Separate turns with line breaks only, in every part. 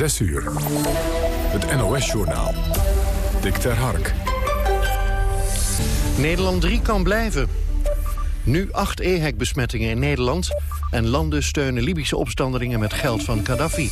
6 uur. Het NOS-journaal. Dick ter Hark.
Nederland 3 kan blijven. Nu acht EHEC-besmettingen in Nederland... en landen steunen Libische opstandelingen met geld van Gaddafi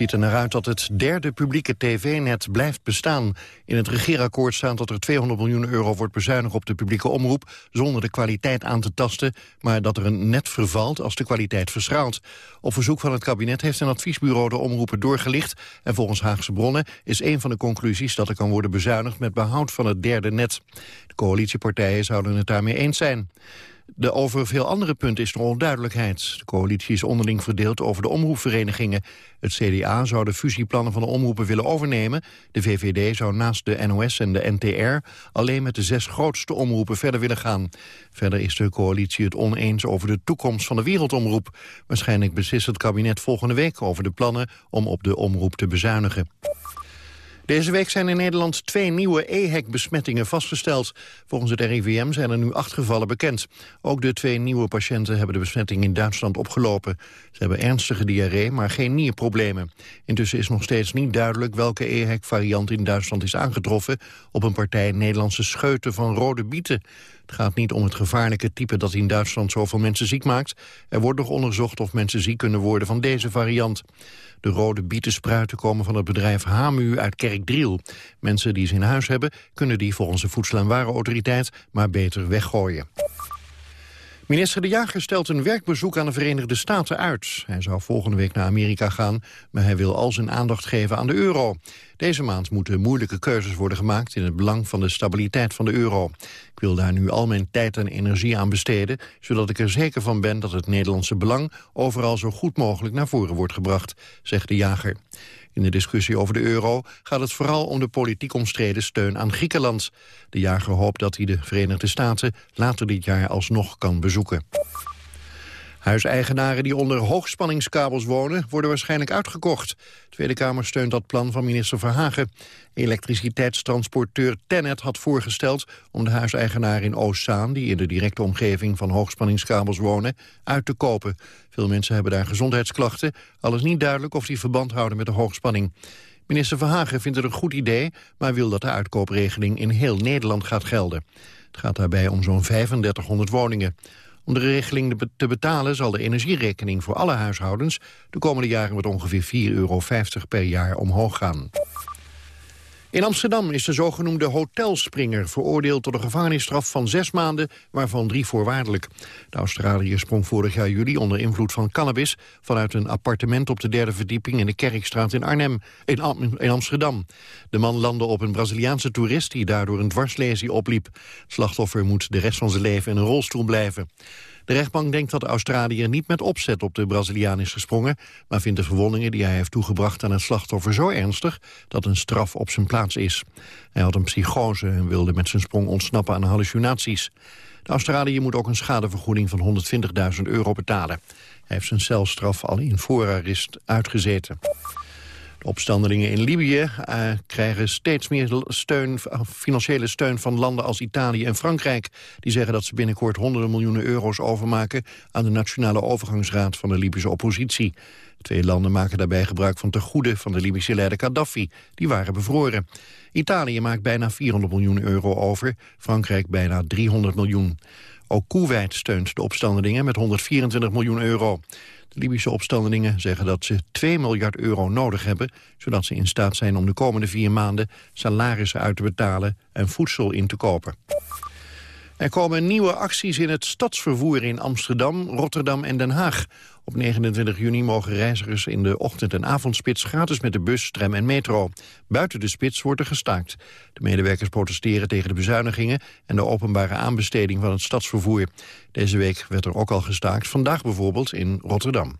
ziet er naar uit dat het derde publieke tv-net blijft bestaan. In het regeerakkoord staat dat er 200 miljoen euro wordt bezuinigd op de publieke omroep... zonder de kwaliteit aan te tasten, maar dat er een net vervalt als de kwaliteit verschraalt. Op verzoek van het kabinet heeft een adviesbureau de omroepen doorgelicht... en volgens Haagse bronnen is een van de conclusies dat er kan worden bezuinigd... met behoud van het derde net. De coalitiepartijen zouden het daarmee eens zijn. De over veel andere punten is er onduidelijkheid. De coalitie is onderling verdeeld over de omroepverenigingen. Het CDA zou de fusieplannen van de omroepen willen overnemen. De VVD zou naast de NOS en de NTR alleen met de zes grootste omroepen verder willen gaan. Verder is de coalitie het oneens over de toekomst van de wereldomroep. Waarschijnlijk beslist het kabinet volgende week over de plannen om op de omroep te bezuinigen. Deze week zijn in Nederland twee nieuwe EHEC-besmettingen vastgesteld. Volgens het RIVM zijn er nu acht gevallen bekend. Ook de twee nieuwe patiënten hebben de besmetting in Duitsland opgelopen. Ze hebben ernstige diarree, maar geen nierproblemen. Intussen is nog steeds niet duidelijk welke EHEC-variant in Duitsland is aangetroffen... op een partij Nederlandse scheuten van rode bieten. Het gaat niet om het gevaarlijke type dat in Duitsland zoveel mensen ziek maakt. Er wordt nog onderzocht of mensen ziek kunnen worden van deze variant. De rode bietenspruiten komen van het bedrijf Hamu uit Kerkdriel. Mensen die ze in huis hebben, kunnen die volgens de Voedsel- en Warenautoriteit maar beter weggooien. Minister De Jager stelt een werkbezoek aan de Verenigde Staten uit. Hij zou volgende week naar Amerika gaan, maar hij wil al zijn aandacht geven aan de euro. Deze maand moeten moeilijke keuzes worden gemaakt in het belang van de stabiliteit van de euro. Ik wil daar nu al mijn tijd en energie aan besteden, zodat ik er zeker van ben dat het Nederlandse belang overal zo goed mogelijk naar voren wordt gebracht, zegt De Jager. In de discussie over de euro gaat het vooral om de politiek omstreden steun aan Griekenland. De jager hoopt dat hij de Verenigde Staten later dit jaar alsnog kan bezoeken. Huiseigenaren die onder hoogspanningskabels wonen worden waarschijnlijk uitgekocht. De Tweede Kamer steunt dat plan van minister Verhagen. Elektriciteitstransporteur Tennet had voorgesteld om de huiseigenaren in Oostzaan... die in de directe omgeving van hoogspanningskabels wonen, uit te kopen. Veel mensen hebben daar gezondheidsklachten. Al is niet duidelijk of die verband houden met de hoogspanning. Minister Verhagen vindt het een goed idee, maar wil dat de uitkoopregeling in heel Nederland gaat gelden. Het gaat daarbij om zo'n 3500 woningen. Om de regeling te betalen zal de energierekening voor alle huishoudens de komende jaren met ongeveer 4,50 euro per jaar omhoog gaan. In Amsterdam is de zogenoemde hotelspringer veroordeeld tot een gevangenisstraf van zes maanden, waarvan drie voorwaardelijk. De Australiër sprong vorig jaar juli onder invloed van cannabis vanuit een appartement op de derde verdieping in de Kerkstraat in Arnhem, in, Amsterdam. De man landde op een Braziliaanse toerist die daardoor een dwarslesie opliep. Slachtoffer moet de rest van zijn leven in een rolstoel blijven. De rechtbank denkt dat de niet met opzet op de Braziliaan is gesprongen... maar vindt de verwondingen die hij heeft toegebracht aan het slachtoffer zo ernstig... dat een straf op zijn plaats is. Hij had een psychose en wilde met zijn sprong ontsnappen aan hallucinaties. De Australiër moet ook een schadevergoeding van 120.000 euro betalen. Hij heeft zijn celstraf al in voorarrest uitgezeten. De opstandelingen in Libië uh, krijgen steeds meer steun, financiële steun van landen als Italië en Frankrijk. Die zeggen dat ze binnenkort honderden miljoenen euro's overmaken aan de Nationale Overgangsraad van de Libische oppositie. Twee landen maken daarbij gebruik van tegoeden van de Libische leider Gaddafi. Die waren bevroren. Italië maakt bijna 400 miljoen euro over, Frankrijk bijna 300 miljoen. Ook Kuwait steunt de opstandelingen met 124 miljoen euro. De Libische opstandelingen zeggen dat ze 2 miljard euro nodig hebben... zodat ze in staat zijn om de komende vier maanden salarissen uit te betalen en voedsel in te kopen. Er komen nieuwe acties in het stadsvervoer in Amsterdam, Rotterdam en Den Haag. Op 29 juni mogen reizigers in de ochtend- en avondspits gratis met de bus, tram en metro. Buiten de spits wordt er gestaakt. De medewerkers protesteren tegen de bezuinigingen en de openbare aanbesteding van het stadsvervoer. Deze week werd er ook al gestaakt, vandaag bijvoorbeeld in Rotterdam.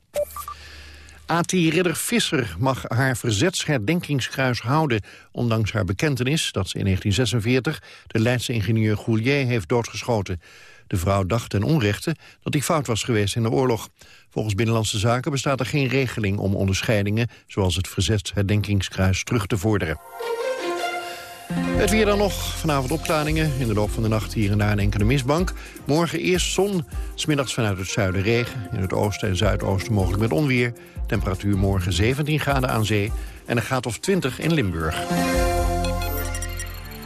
A.T. Ridder Visser mag haar verzetsherdenkingskruis houden... ondanks haar bekentenis dat ze in 1946 de Leidse ingenieur Goulier heeft doodgeschoten. De vrouw dacht ten onrechte dat hij fout was geweest in de oorlog. Volgens Binnenlandse Zaken bestaat er geen regeling om onderscheidingen... zoals het verzetsherdenkingskruis terug te vorderen. Het weer dan nog. Vanavond opklaringen. In de loop van de nacht hier en daar een enkele mistbank. Morgen eerst zon. Smiddags vanuit het zuiden regen. In het oosten en zuidoosten mogelijk met onweer. Temperatuur morgen 17 graden aan zee. En een graad of 20 in Limburg.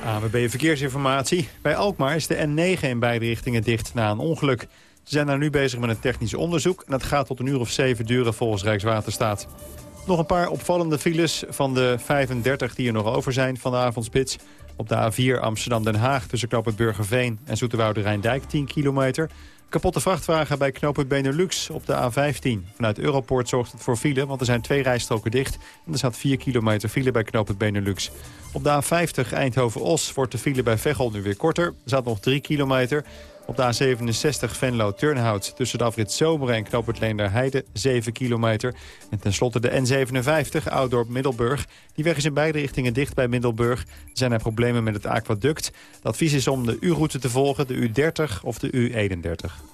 AWB Verkeersinformatie. Bij Alkmaar is de N9 in beide richtingen dicht na een ongeluk. Ze zijn daar nu bezig met een technisch onderzoek... en dat gaat tot een uur of zeven duren volgens Rijkswaterstaat. Nog een paar opvallende files van de 35 die er nog over zijn van de avondspits. Op de A4 Amsterdam-Den Haag tussen knooppunt Burgerveen en Zoeterwoude Rijndijk 10 kilometer. Kapotte vrachtwagen bij knooppunt Benelux op de A15. Vanuit Europoort zorgt het voor file, want er zijn twee rijstroken dicht. En er staat 4 kilometer file bij knooppunt Benelux. Op de A50 Eindhoven-Os wordt de file bij Veghel nu weer korter. Er staat nog 3 kilometer. Op de A67 Venlo-Turnhout tussen de afrit Zomeren en knooppunt Heide 7 kilometer. En tenslotte de N57 Oudorp-Middelburg. Die weg is in beide richtingen dicht bij Middelburg. Zijn er problemen met het aquaduct. Het advies is om de U-route te volgen, de U30 of de U31.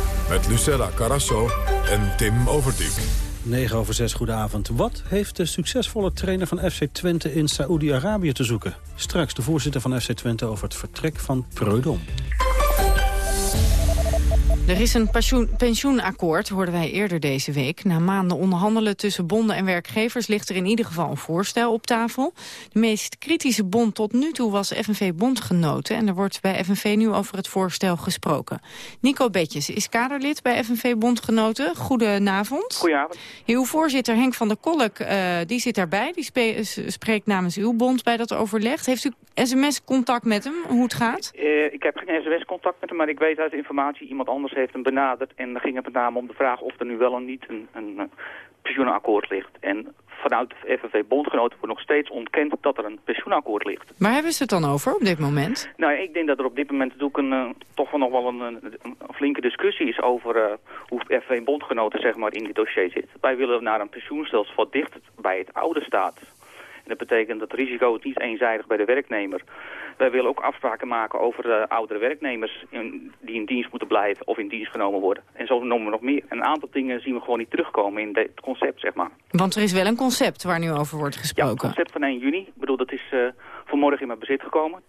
Met Lucella Carasso en Tim Overdijk.
9 over 6, goedenavond. Wat heeft de succesvolle trainer van FC Twente in Saoedi-Arabië te zoeken? Straks de voorzitter van FC Twente over het vertrek van Preudom.
Er is een pensioen, pensioenakkoord, hoorden wij eerder deze week. Na maanden onderhandelen tussen bonden en werkgevers... ligt er in ieder geval een voorstel op tafel. De meest kritische bond tot nu toe was FNV Bondgenoten... en er wordt bij FNV nu over het voorstel gesproken. Nico Betjes is kaderlid bij FNV Bondgenoten. Goedenavond.
Goedenavond.
Uw voorzitter Henk van der Kolk uh, die zit daarbij. Die spreekt namens uw bond bij dat overleg. Heeft u sms-contact met hem, hoe het gaat?
Uh, ik heb geen sms-contact met hem, maar ik weet uit informatie... iemand anders heeft hem benaderd en dan ging het met name om de vraag of er nu wel of niet een, een, pensioenakkoord ligt. En vanuit de FNV-bondgenoten wordt nog steeds ontkend dat er een pensioenakkoord ligt.
Waar hebben ze het dan over op dit moment?
Nou, ik denk dat er op dit moment natuurlijk een, uh, toch wel nog wel een, flinke discussie is over uh, hoe FNV-bondgenoten zeg maar, in dit dossier zit. Wij willen naar een pensioenstelsel wat dicht bij het oude staat. En dat betekent dat het risico is niet eenzijdig bij de werknemer. Wij willen ook afspraken maken over uh, oudere werknemers in, die in dienst moeten blijven of in dienst genomen worden. En zo noemen we nog meer. En een aantal dingen zien we gewoon niet terugkomen in het concept, zeg maar.
Want er is wel een concept waar nu over wordt gesproken.
Ja, het concept van 1 juni. Ik bedoel, dat is uh, vanmorgen in mijn bezit gekomen.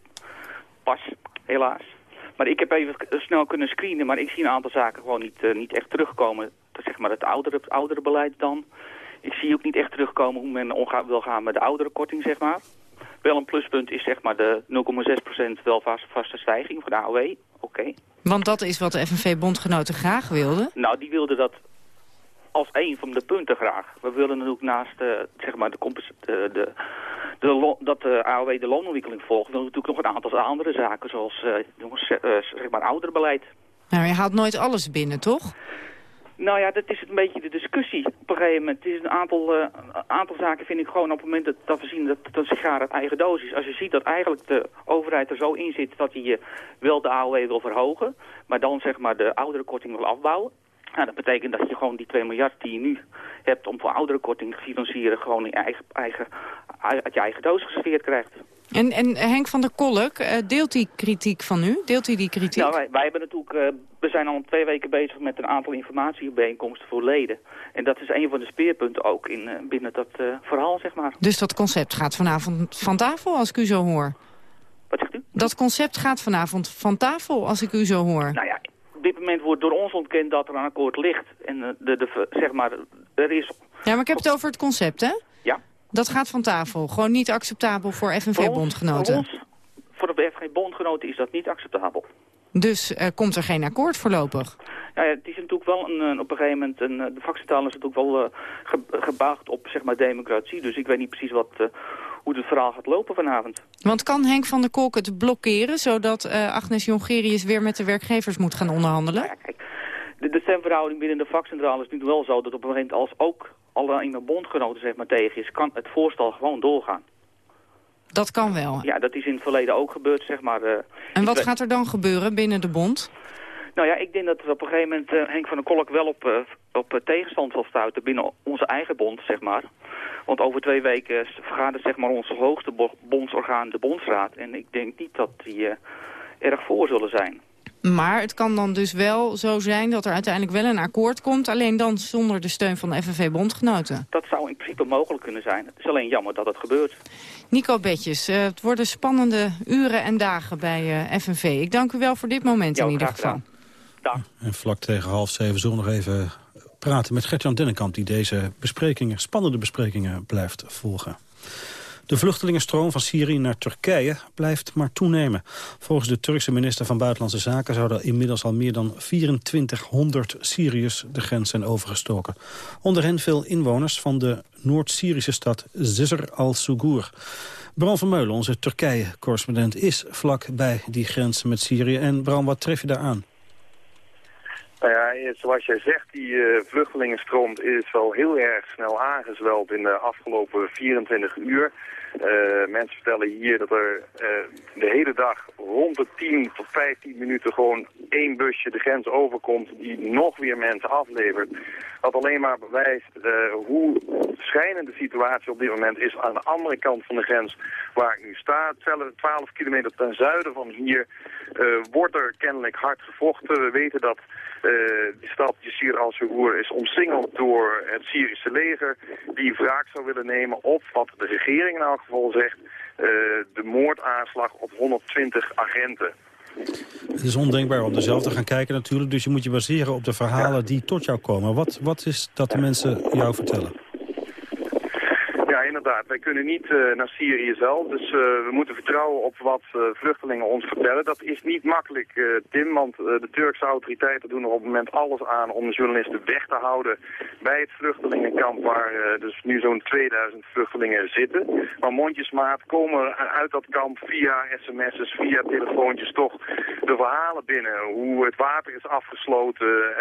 Pas, helaas. Maar ik heb even snel kunnen screenen, maar ik zie een aantal zaken gewoon niet, uh, niet echt terugkomen. Zeg maar het oudere, het oudere beleid dan. Ik zie ook niet echt terugkomen hoe men omgaan wil gaan met de oudere korting, zeg maar. Wel een pluspunt is zeg maar de 0,6% wel vast, vaste stijging voor de AOW. Oké. Okay.
Want dat is wat de FNV-bondgenoten graag wilden?
Nou, die wilden dat als een van de punten graag. We willen natuurlijk naast uh, zeg maar de, de, de, de dat de AOW de loonontwikkeling volgt... willen we natuurlijk nog een aantal andere zaken, zoals uh, jongens, uh, zeg maar ouderbeleid.
Nou, je haalt nooit alles binnen, toch?
Nou ja, dat is een beetje de discussie op een gegeven moment. Het is een aantal, uh, aantal zaken vind ik gewoon op het moment dat, we zien dat, dat sigaar het eigen dosis. Als je ziet dat eigenlijk de overheid er zo in zit dat hij uh, wel de AOW wil verhogen, maar dan zeg maar de oudere korting wil afbouwen. Nou, dat betekent dat je gewoon die 2 miljard die je nu hebt om voor oudere korting te financieren, gewoon in eigen, eigen, uit je eigen doos geserveerd krijgt.
En, en Henk van der Kolk, uh, deelt die kritiek van u? Deelt hij die kritiek?
Nou, wij, wij hebben natuurlijk, uh, we zijn al twee weken bezig met een aantal informatiebijeenkomsten voor leden. En dat is een van de speerpunten ook in, uh, binnen dat verhaal, zeg maar.
Dus dat concept gaat vanavond van tafel, als ik u zo hoor?
Wat zegt u?
Dat concept gaat vanavond van tafel, als ik u zo hoor.
Nou ja, op dit moment wordt door ons ontkend dat er een akkoord ligt. En de, de, zeg maar, er is...
Ja, maar ik heb het over het concept, hè?
Ja.
Dat gaat van tafel. Gewoon niet acceptabel voor FNV-bondgenoten.
Voor, voor de FNV-bondgenoten is dat niet acceptabel.
Dus uh, komt er geen akkoord voorlopig?
Ja, ja, het is natuurlijk wel een, een op een gegeven moment... Een, de vakcentrale is natuurlijk wel uh, ge, gebaagd op zeg maar, democratie. Dus ik weet niet precies wat, uh, hoe het verhaal gaat lopen vanavond.
Want kan Henk van der Kolk het blokkeren... zodat Agnes Jongerius weer met de werkgevers moet gaan onderhandelen?
Ja, kijk, de, de stemverhouding binnen de vakcentrale is nu wel zo... dat op een gegeven moment als ook alle in mijn bondgenoten zeg maar, tegen is... kan het voorstel gewoon doorgaan.
Dat kan wel?
Ja, dat is in het verleden ook gebeurd, zeg maar. Uh,
en wat gaat er dan gebeuren binnen de bond?
Nou ja, ik denk dat er op een gegeven moment uh, Henk van der Kolk wel op, uh, op tegenstand zal stuiten binnen onze eigen bond, zeg maar. Want over twee weken vergadert zeg maar onze hoogste bondsorgaan, de Bondsraad. En ik denk niet dat die erg voor zullen zijn.
Maar het kan dan dus wel zo zijn dat er uiteindelijk wel een akkoord komt... alleen dan zonder de steun van de FNV-bondgenoten.
Dat zou in principe mogelijk kunnen zijn. Het is alleen jammer dat het gebeurt.
Nico Betjes, uh, het worden spannende uren en dagen bij uh, FNV. Ik dank u wel voor dit moment
ja,
in ieder geval.
Dag.
En vlak tegen half zeven zullen we nog even praten met Gert-Jan Dennekamp... die deze besprekingen, spannende besprekingen blijft volgen. De vluchtelingenstroom van Syrië naar Turkije blijft maar toenemen. Volgens de Turkse minister van Buitenlandse Zaken... zouden inmiddels al meer dan 2400 Syriërs de grens zijn overgestoken. Onder hen veel inwoners van de Noord-Syrische stad Zizr al-Sugur. Bram van Meulen, onze Turkije-correspondent, is vlak bij die grens met Syrië. En Bram, wat tref je daar aan?
Nou ja, zoals jij zegt, die uh, vluchtelingenstroom is wel heel erg snel aangezweld in de afgelopen 24 uur. Uh, mensen vertellen hier dat er de hele dag rond de 10 tot 15 minuten gewoon één busje de grens overkomt die nog weer mensen aflevert. Wat alleen maar bewijst hoe schijnend de situatie op dit moment is aan de andere kant van de grens waar ik nu sta. 12 kilometer ten zuiden van hier wordt er kennelijk hard gevochten. We weten dat de stad Jizir al-Sugur is omsingeld door het Syrische leger die wraak zou willen nemen op wat de regering in elk geval zegt, uh, de moordaanslag op 120 agenten.
Het is ondenkbaar om er zelf te gaan kijken natuurlijk, dus je moet je baseren op de verhalen die tot jou komen. Wat, wat is dat de mensen jou vertellen?
Inderdaad. Wij kunnen niet uh, naar Syrië zelf, dus uh, we moeten vertrouwen op wat uh, vluchtelingen ons vertellen. Dat is niet makkelijk, Tim, want de Turkse autoriteiten doen er op het moment alles aan om de journalisten weg te houden bij het vluchtelingenkamp waar dus nu zo'n 2000 vluchtelingen zitten. Maar mondjesmaat komen uit dat kamp via sms'es, via telefoontjes toch de verhalen binnen. Hoe het water is afgesloten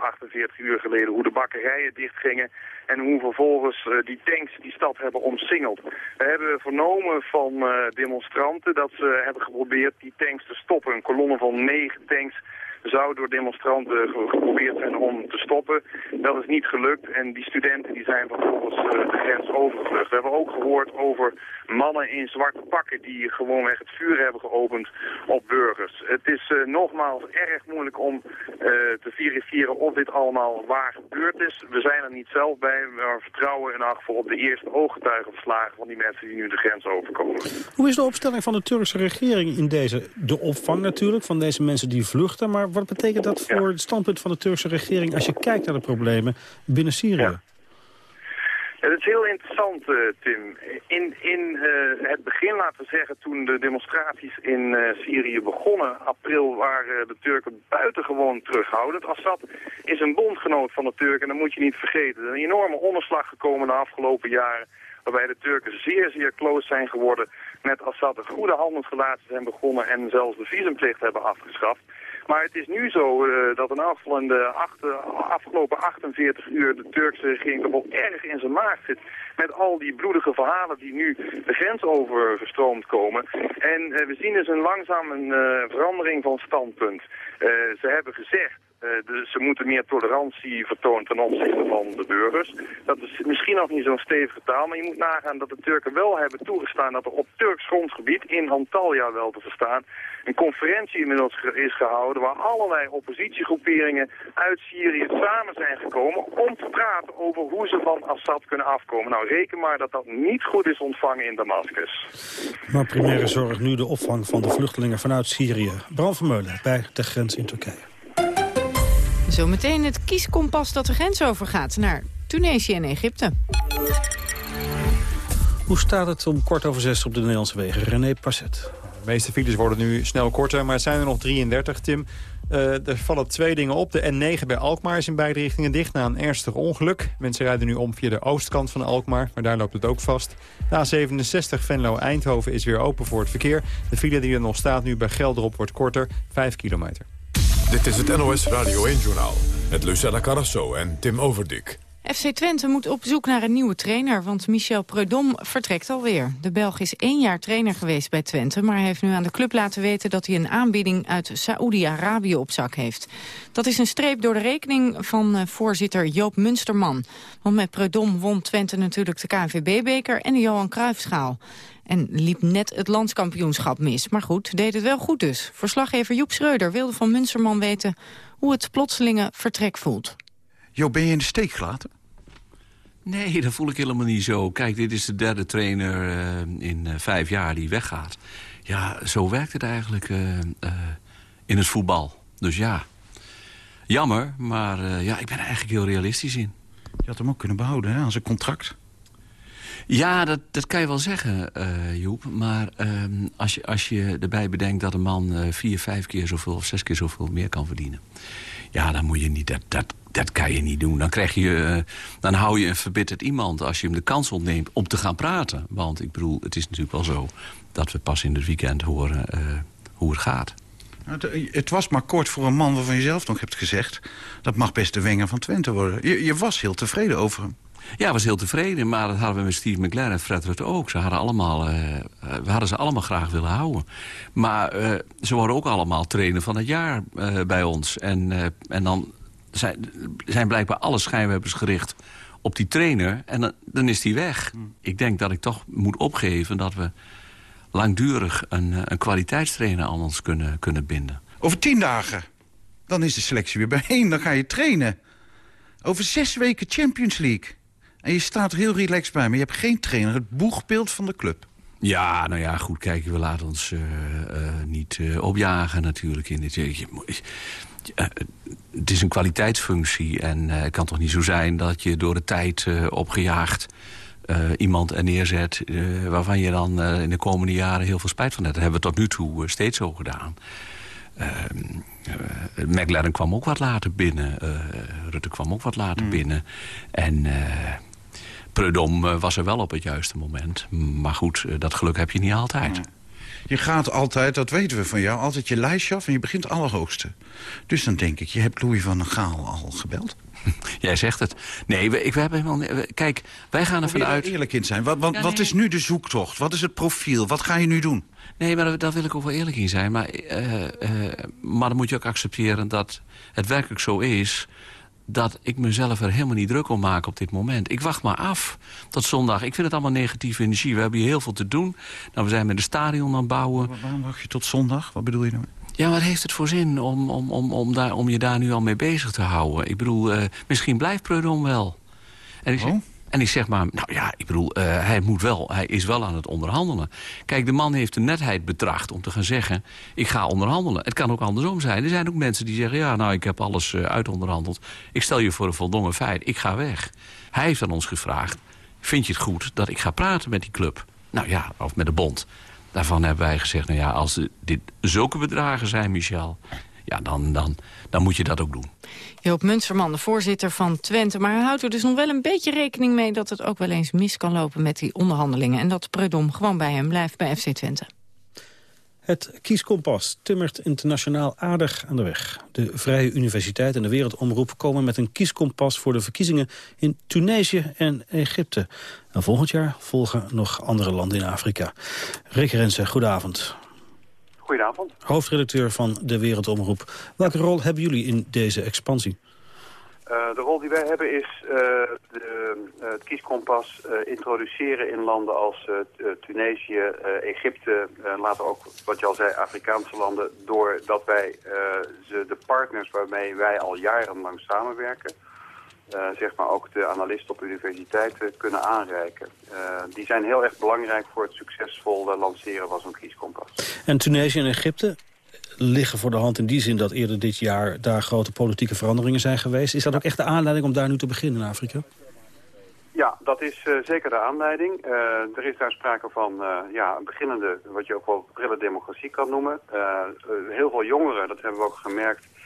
48 uur geleden, hoe de bakkerijen dichtgingen en hoe vervolgens uh, die tanks die stad hebben omsingeld. We hebben vernomen van uh, demonstranten dat ze hebben geprobeerd die tanks te stoppen. Een kolonne van negen tanks zou door demonstranten geprobeerd zijn om te stoppen. Dat is niet gelukt en die studenten die zijn vervolgens uh, de grens overgevlucht. We hebben ook gehoord over mannen in zwarte pakken die gewoonweg het vuur hebben geopend op burgers. Het is uh, nogmaals erg moeilijk om uh, te verifiëren of dit allemaal waar gebeurd is. We zijn er niet zelf bij, maar vertrouwen in acht op de eerste ooggetuigenverslagen van die mensen die nu de grens overkomen.
Hoe is de opstelling van de Turkse regering in deze, de opvang natuurlijk, van deze mensen die vluchten, maar wat betekent dat voor het standpunt van de Turkse regering... als je kijkt naar de problemen binnen Syrië?
Ja. Ja, dat is heel interessant, uh, Tim. In, in uh, het begin, laten we zeggen, toen de demonstraties in uh, Syrië begonnen, april, waren de Turken buitengewoon terughoudend. Assad is een bondgenoot van de Turken en dat moet je niet vergeten. Er is een enorme onderslag gekomen de afgelopen jaren, waarbij de Turken zeer, zeer close zijn geworden met Assad. Een goede handelsrelaties zijn begonnen en zelfs de visumplicht hebben afgeschaft. Maar het is nu zo uh, dat de acht, afgelopen 48 uur de Turkse regering toch wel erg in zijn maag zit. Met al die bloedige verhalen die nu de grens overgestroomd komen. En uh, we zien dus een langzaam een uh, verandering van standpunt. ze hebben gezegd dus ze moeten meer tolerantie vertonen ten opzichte van de burgers. Dat is misschien nog niet zo'n stevige taal, maar je moet nagaan dat de Turken wel hebben toegestaan dat er op Turks grondgebied, in Antalya wel te verstaan, een conferentie inmiddels is gehouden waar allerlei oppositiegroeperingen uit Syrië samen zijn gekomen om te praten over hoe ze van Assad kunnen afkomen. Nou, reken maar dat dat niet goed is ontvangen in Damascus.
Maar primaire zorg nu de opvang van de vluchtelingen vanuit Syrië. Bram Vermeulen bij de grens in Turkije.
Zometeen het kieskompas dat de grens overgaat naar Tunesië en Egypte.
Hoe staat het om kwart over zes op de Nederlandse wegen? René Passet.
De meeste files worden nu snel korter, maar het zijn er nog 33, Tim. Uh, er vallen twee dingen op. De N9 bij Alkmaar is in beide richtingen dicht na een ernstig ongeluk. Mensen rijden nu om via de oostkant van Alkmaar, maar daar loopt het ook vast. De A67 Venlo-Eindhoven is weer open voor het verkeer. De file die er nog staat nu bij Gelderop wordt korter, 5 kilometer.
Dit is het NOS Radio 1-journaal met Lucella Carrasso en Tim Overdik.
FC Twente moet op zoek naar een nieuwe trainer, want Michel Preudom vertrekt alweer. De Belg is één jaar trainer geweest bij Twente, maar hij heeft nu aan de club laten weten dat hij een aanbieding uit Saoedi-Arabië op zak heeft. Dat is een streep door de rekening van uh, voorzitter Joop Munsterman. Want met Preudom won Twente natuurlijk de KNVB-beker en de Johan Cruijffschaal. En liep net het landskampioenschap mis. Maar goed, deed het wel goed dus. Verslaggever Joep Schreuder wilde van Munsterman weten hoe het plotselinge vertrek voelt.
Jo, ben je in de steek gelaten?
Nee, dat voel ik helemaal niet zo. Kijk, dit is de derde trainer uh, in uh, vijf jaar die weggaat. Ja, zo werkt het eigenlijk uh, in het voetbal. Dus ja, jammer, maar ja, ik ben er eigenlijk heel realistisch in.
Je had hem ook kunnen behouden, hè, als een contract.
Ja, dat, dat kan je wel zeggen, uh, Joep. Maar uh, als, je, als je erbij bedenkt dat een man uh, vier, vijf keer zoveel... of zes keer zoveel meer kan verdienen... ja, dan moet je niet... Dat, dat, dat kan je niet doen. Dan, krijg je, uh, dan hou je een verbitterd iemand als je hem de kans ontneemt om te gaan praten. Want ik bedoel, het is natuurlijk wel zo... dat we pas in het weekend horen hoe het gaat.
Het, het, was maar kort voor een man waarvan je zelf nog hebt gezegd... dat mag best de wenger van Twente worden. Je, je was heel tevreden over hem.
Ja, was heel tevreden, maar dat hadden we met Steve McLaren en Fred Rutte ook. Ze hadden allemaal, uh, we hadden ze allemaal graag willen houden. Maar uh, ze worden ook allemaal trainer van het jaar uh, bij ons. En, en dan zijn, zijn blijkbaar alle schijnwerpers gericht op die trainer. En dan, dan is die weg. Hmm. Ik denk dat ik toch moet opgeven dat we langdurig een, een kwaliteitstrainer aan ons kunnen, kunnen binden.
Over tien dagen, dan is de selectie weer bijeen. Dan ga je trainen. Over zes weken Champions League. En je staat er heel relaxed bij, maar je hebt geen trainer. Het boegbeeld van de club.
Ja, nou ja, goed, kijk, we laten ons uh, uh, niet uh, opjagen natuurlijk. in dit. het is een kwaliteitsfunctie en het kan toch niet zo zijn dat je door de tijd opgejaagd iemand er neerzet... waarvan je dan in de komende jaren heel veel spijt van hebt. Dat hebben we tot nu toe steeds zo gedaan. McLaren kwam ook wat later binnen. Rutte kwam ook wat later mm. binnen. En... Prudom was er wel op het juiste moment. Maar goed, dat geluk heb je niet altijd.
Je gaat altijd, dat weten we van jou, altijd je lijstje af... en je begint allerhoogste. Dus dan denk ik, je hebt Louis van Gaal al gebeld.
Jij zegt het. Nee, we, ik, we hebben helemaal... Kijk, wij gaan ervan uit...
eerlijk in zijn. Wat, wat, wat is nu de zoektocht? Wat is het profiel? Wat ga je nu doen?
Nee, maar daar wil ik ook wel eerlijk in zijn. Maar, uh, uh, maar dan moet je ook accepteren dat het werkelijk zo is dat ik mezelf er helemaal niet druk om maak op dit moment. Ik wacht maar af tot zondag. Ik vind het allemaal negatieve energie. We hebben hier heel veel te doen. Nou, we zijn met de stadion aan het bouwen.
Waarom wacht je tot zondag? Wat bedoel je nou?
Ja, wat heeft het voor zin om, om, om, om, daar, om je daar nu al mee bezig te houden? Ik bedoel, uh, misschien blijft Prudhomme wel. En ik zeg, oh? En ik zeg maar, nou ja, ik bedoel, uh, hij, moet wel, hij is wel aan het onderhandelen. Kijk, de man heeft de netheid betracht om te gaan zeggen... ik ga onderhandelen. Het kan ook andersom zijn. Er zijn ook mensen die zeggen... ja, nou, ik heb alles uh, uitonderhandeld. Ik stel je voor een voldongen feit. Ik ga weg. Hij heeft aan ons gevraagd... vind je het goed dat ik ga praten met die club? Nou ja, of met de bond. Daarvan hebben wij gezegd, nou ja, als dit zulke bedragen zijn, Michel ja, dan, dan, dan moet je dat ook doen.
Joop Munsterman, de voorzitter van Twente. Maar hij houdt er dus nog wel een beetje rekening mee... dat het ook wel eens mis kan lopen met die onderhandelingen. En dat Predom gewoon bij hem blijft bij FC Twente.
Het kieskompas timmert internationaal aardig aan de weg. De Vrije Universiteit en de Wereldomroep komen met een kieskompas... voor de verkiezingen in Tunesië en Egypte. En volgend jaar volgen nog andere landen in Afrika. Rick Rensen, goedenavond.
Goedenavond.
Hoofdredacteur van De Wereldomroep. Welke rol hebben jullie in deze expansie?
Uh, de rol die wij hebben is uh, de, uh, het kieskompas introduceren in landen als Tunesië, Egypte, later ook wat je al zei, Afrikaanse landen, doordat wij ze de partners waarmee wij al jarenlang samenwerken, zeg maar ook de analisten op universiteiten kunnen aanreiken. Uh, die zijn heel erg belangrijk voor het succesvol lanceren van zo'n kieskompas.
En Tunesië en Egypte liggen voor de hand in die zin dat eerder dit jaar daar grote politieke veranderingen zijn geweest. Is dat ook echt de aanleiding om daar nu te beginnen in Afrika?
Ja, dat is uh, zeker de aanleiding. er is daar sprake van ja, een beginnende, wat je ook wel prille democratie kan noemen. heel veel jongeren, dat hebben we ook gemerkt, uh,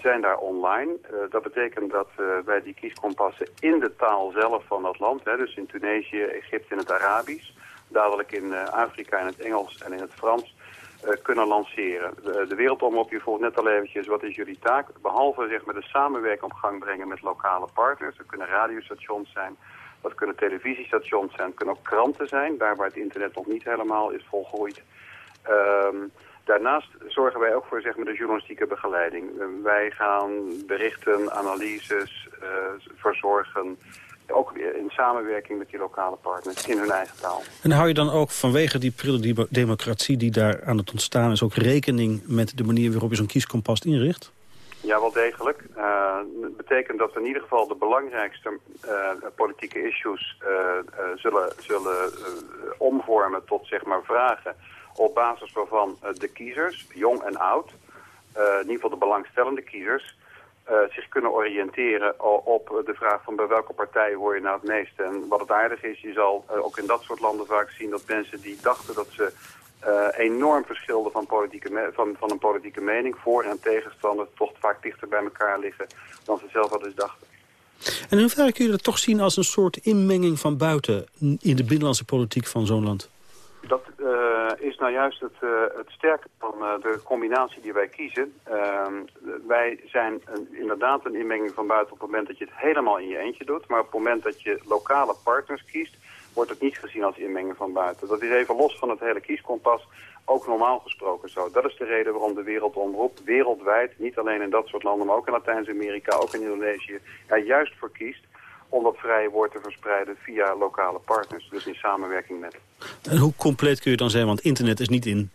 zijn daar online. Uh, dat betekent dat uh, wij die kieskompassen in de taal zelf van dat land, hè, dus in Tunesië, Egypte in het Arabisch, dadelijk in Afrika in het Engels en in het Frans, kunnen lanceren. De, de wereldomroep, je vroeg net al eventjes, wat is jullie taak? Behalve zeg maar, de samenwerking op gang brengen met lokale partners, dat kunnen radiostations zijn, dat kunnen televisiestations zijn, dat kunnen ook kranten zijn, daar waar het internet nog niet helemaal is volgroeid. Ehm, Daarnaast zorgen wij ook voor zeg maar, de journalistieke begeleiding. Eh, wij gaan berichten, analyses uh, verzorgen, ook in samenwerking met die lokale partners in hun eigen taal.
En hou je dan ook vanwege die prille democratie die daar aan het ontstaan is... ook rekening met de manier waarop je zo'n kieskompas inricht?
Ja, wel degelijk. Uh, dat betekent dat we in ieder geval de belangrijkste uh, politieke issues zullen, zullen omvormen tot zeg maar, vragen op basis waarvan eh, de kiezers, jong en oud, eh, in ieder geval de belangstellende kiezers, uh, zich kunnen oriënteren op de vraag van bij welke partij hoor je nou het meest. En wat het aardig is, je zal ook in dat soort landen vaak zien dat mensen die dachten dat ze uh, enorm verschilden van, politieke van, van een politieke mening, voor- en tegenstander, toch vaak dichter bij elkaar liggen dan ze zelf eens dachten.
En in hoeverre kun je dat toch zien als een soort inmenging van buiten in de binnenlandse politiek van zo'n land?
Dat uh, is nou juist het, uh, het sterke van uh, de combinatie die wij kiezen. Ehm, wij zijn inderdaad een inmenging van buiten op het moment dat je het helemaal in je eentje doet. Maar op het moment dat je lokale partners kiest, wordt het niet gezien als inmenging van buiten. Dat is even los van het hele kieskompas, ook normaal gesproken zo. Dat is de reden waarom de wereldomroep wereldwijd, niet alleen in dat soort landen, maar ook in Latijns-Amerika, ook in Indonesië, er juist voor kiest om dat vrije woord te verspreiden via lokale partners. Dus in samenwerking met.
En hoe compleet kun je dan zijn? Want internet is niet in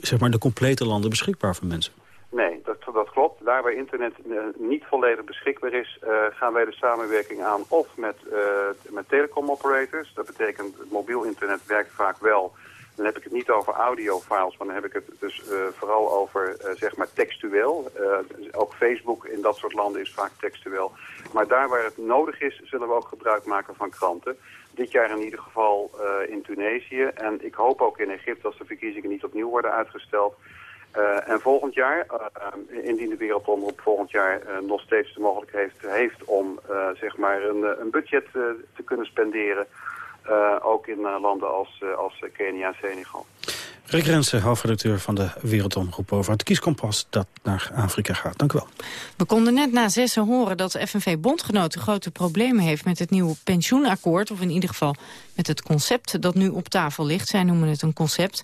zeg maar, de complete landen beschikbaar voor mensen.
Nee, dat, dat klopt. Daar waar internet uh, niet volledig beschikbaar is, uh, gaan wij de samenwerking aan of met, uh, met telecom operators. Dat betekent mobiel internet werkt vaak wel Dan heb ik het niet over audiofiles, maar dan heb ik het dus vooral over zeg maar textueel. ook Facebook in dat soort landen is vaak textueel. Maar daar waar het nodig is, zullen we ook gebruik maken van kranten. Dit jaar in ieder geval in Tunesië. En ik hoop ook in Egypte als de verkiezingen niet opnieuw worden uitgesteld en volgend jaar, indien de Wereldomroep volgend jaar nog steeds de mogelijkheid heeft, heeft om zeg maar een, een budget te kunnen spenderen, ook in landen als, als Kenia en Senegal.
Rick Rensen, hoofdredacteur van de Wereldomroep over het kieskompas dat naar Afrika gaat. Dank u wel.
We konden net na zessen horen dat de FNV-bondgenoten grote problemen heeft met het nieuwe pensioenakkoord. Of in ieder geval met het concept dat nu op tafel ligt. Zij noemen het een concept.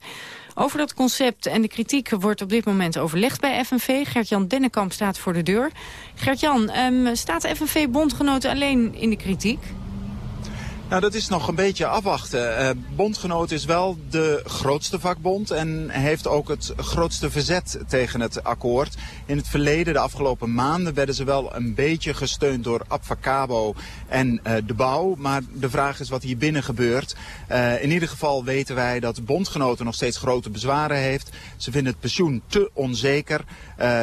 Over dat concept en de kritiek wordt op dit moment overlegd bij FNV. Gert-Jan Dennekamp staat voor de deur. Gert-Jan, um, staat FNV-bondgenoten alleen in de kritiek?
Nou, dat is nog een beetje afwachten. Uh, bondgenoot is wel de grootste vakbond en heeft ook het grootste verzet tegen het akkoord. In het verleden, de afgelopen maanden, werden ze wel een beetje gesteund door Abfacabo en uh, de bouw. Maar de vraag is wat hier binnen gebeurt. Uh, in ieder geval weten wij dat bondgenoten nog steeds grote bezwaren heeft. Ze vinden het pensioen te onzeker.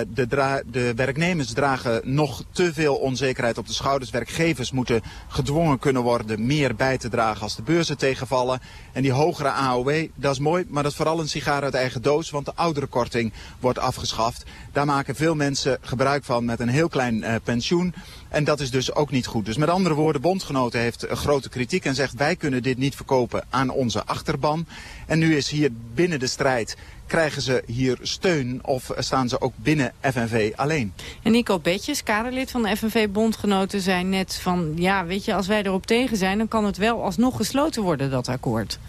de, de werknemers dragen nog te veel onzekerheid op de schouders. Werkgevers moeten gedwongen kunnen worden meer bij te dragen als de beurzen tegenvallen. En die hogere AOW, dat is mooi, maar dat is vooral een sigaar uit eigen doos, want de oudere korting wordt afgeschaft. Daar maken veel mensen gebruik van met een heel klein uh, pensioen. En dat is dus ook niet goed. Dus met andere woorden, Bondgenoten heeft grote kritiek en zegt wij kunnen dit niet verkopen aan onze achterban. En nu is hier binnen de strijd Krijgen ze hier steun of staan ze ook binnen FNV alleen?
En Nico Betjes, kaderlid van de FNV-bondgenoten, zei net van... ja, weet je, als wij erop tegen zijn, dan kan het wel alsnog gesloten worden, dat akkoord.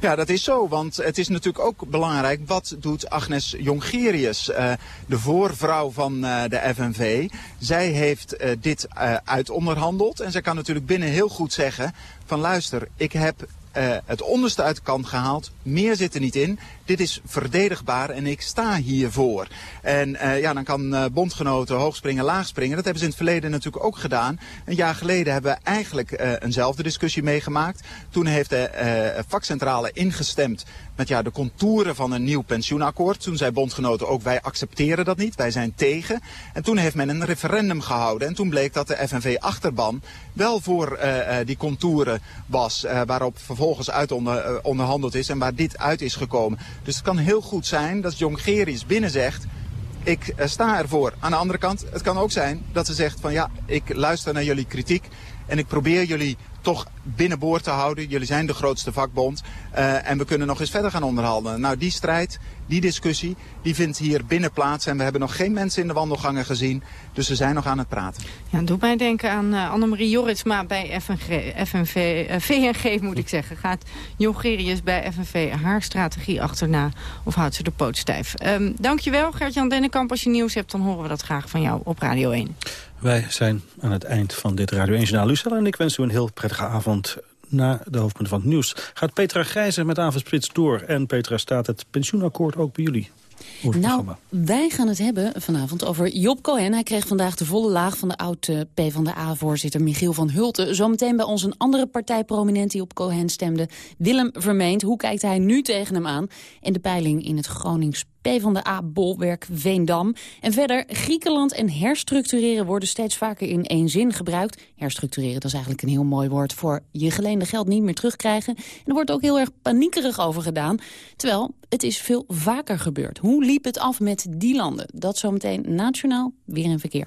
Ja, dat is zo, want het is natuurlijk ook belangrijk... wat doet Agnes Jongerius, uh, de voorvrouw van uh, de FNV. Zij heeft uh, dit uitonderhandeld en zij kan natuurlijk binnen heel goed zeggen... van luister, ik heb uh, het onderste uit de kant gehaald. Meer zit er niet in. Dit is verdedigbaar en ik sta hiervoor. En uh, ja, dan kan uh, bondgenoten hoog springen, laag springen. Dat hebben ze in het verleden natuurlijk ook gedaan. Een jaar geleden hebben we eigenlijk eenzelfde discussie meegemaakt. Toen heeft de vakcentrale ingestemd met ja, de contouren van een nieuw pensioenakkoord. Toen zei bondgenoten ook wij accepteren dat niet, wij zijn tegen. En toen heeft men een referendum gehouden. En toen bleek dat de FNV-achterban wel voor die contouren was. waarop vervolgens uit onder, onderhandeld is en waar dit uit is gekomen. Dus het kan heel goed zijn dat Jongerius binnen zegt... ik uh, sta ervoor. Aan de andere kant, het kan ook zijn dat ze zegt van... ja, ik luister naar jullie kritiek en ik probeer jullie toch binnenboord te houden. Jullie zijn de grootste vakbond. Uh, en we kunnen nog eens verder gaan onderhandelen. Nou, die strijd, die discussie, die vindt hier binnen plaats. En we hebben nog geen mensen in de wandelgangen gezien. Dus we zijn nog aan het praten.
Ja, doet mij denken aan uh, Annemarie Jorritsma bij FNG, FNV, uh, VNG, moet ik zeggen. Gaat Jongerius bij FNV haar strategie achterna of houdt ze de poot stijf? Um, dankjewel, Gert-Jan Dennekamp. Als je nieuws hebt, dan horen we dat graag van jou op Radio 1.
Wij zijn aan het eind van dit Radio 1 Journaal. Lucella en ik wens u een heel prettige avond. Na de hoofdpunten van het nieuws gaat Petra Grijzer met Avondsplits door. En Petra, staat het pensioenakkoord ook bij jullie?
Nou, wij gaan het hebben vanavond over Job Cohen. Hij kreeg vandaag de volle laag van de oud-PVDA-voorzitter Michiel van Hulten. Zometeen bij ons een andere partijprominent die op Cohen stemde. Willem Vermeend. Hoe kijkt hij nu tegen hem aan? En de peiling in het Gronings PvdA-bolwerk Veendam. En verder, Griekenland en herstructureren worden steeds vaker in één zin gebruikt. Herstructureren, dat is eigenlijk een heel mooi woord voor je geleende geld niet meer terugkrijgen. En er wordt ook heel erg paniekerig over gedaan. Terwijl, het is veel vaker gebeurd. Hoe liep het af met die landen? Dat zometeen nationaal weer in verkeer.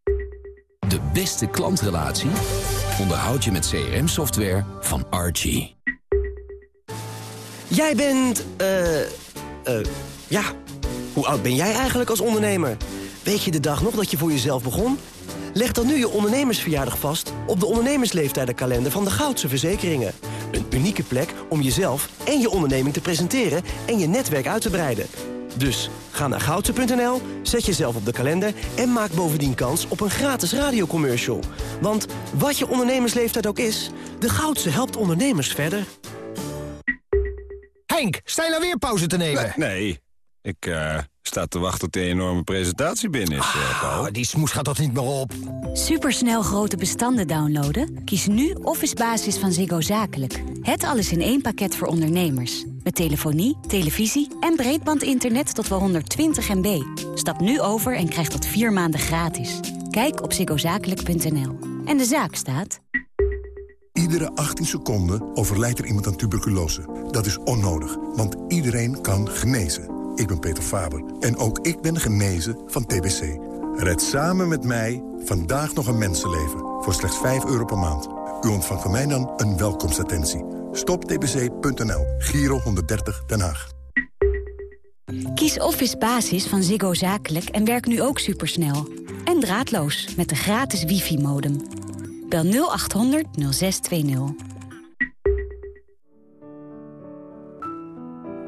De beste klantrelatie onderhoud je met CRM-software van Archie.
Jij bent, eh, uh, ja, hoe oud ben jij eigenlijk als ondernemer? Weet je de dag nog dat je voor jezelf begon?
Leg dan nu je ondernemersverjaardag vast op de ondernemersleeftijdenkalender van de Goudse Verzekeringen. Een unieke plek om jezelf en je onderneming te presenteren en je netwerk uit te breiden. Dus ga naar goudse.nl, zet jezelf op de kalender en maak bovendien kans op een gratis radiocommercial. Want wat je ondernemersleeftijd ook is, de Goudse helpt ondernemers verder.
Henk, sta je nou weer pauze te nemen?
Nee, ik uh, sta te wachten tot die enorme presentatie binnen is, uh,
ah, Die smoes gaat toch niet meer op?
Supersnel grote bestanden downloaden? Kies nu Office Basis van Ziggo Zakelijk. Het alles in één pakket voor ondernemers. Met telefonie, televisie en breedbandinternet tot wel 120 MB. Stap nu over en krijg dat vier maanden gratis. Kijk op ziggozakelijk.nl. En de zaak staat...
Iedere 18 seconden overlijdt er iemand aan tuberculose. Dat is onnodig, want iedereen kan genezen. Ik ben Peter Faber en ook ik ben genezen van TBC. Red samen met mij vandaag nog een mensenleven voor slechts 5 euro per maand. U ontvangt van mij dan een welkomstattentie. Stoptbc.nl, Giro 130 Den Haag.
Kies Office Basis van Ziggo Zakelijk en werk nu ook supersnel. En draadloos met de gratis wifi-modem. Bel 0800 0620.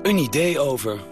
Een idee over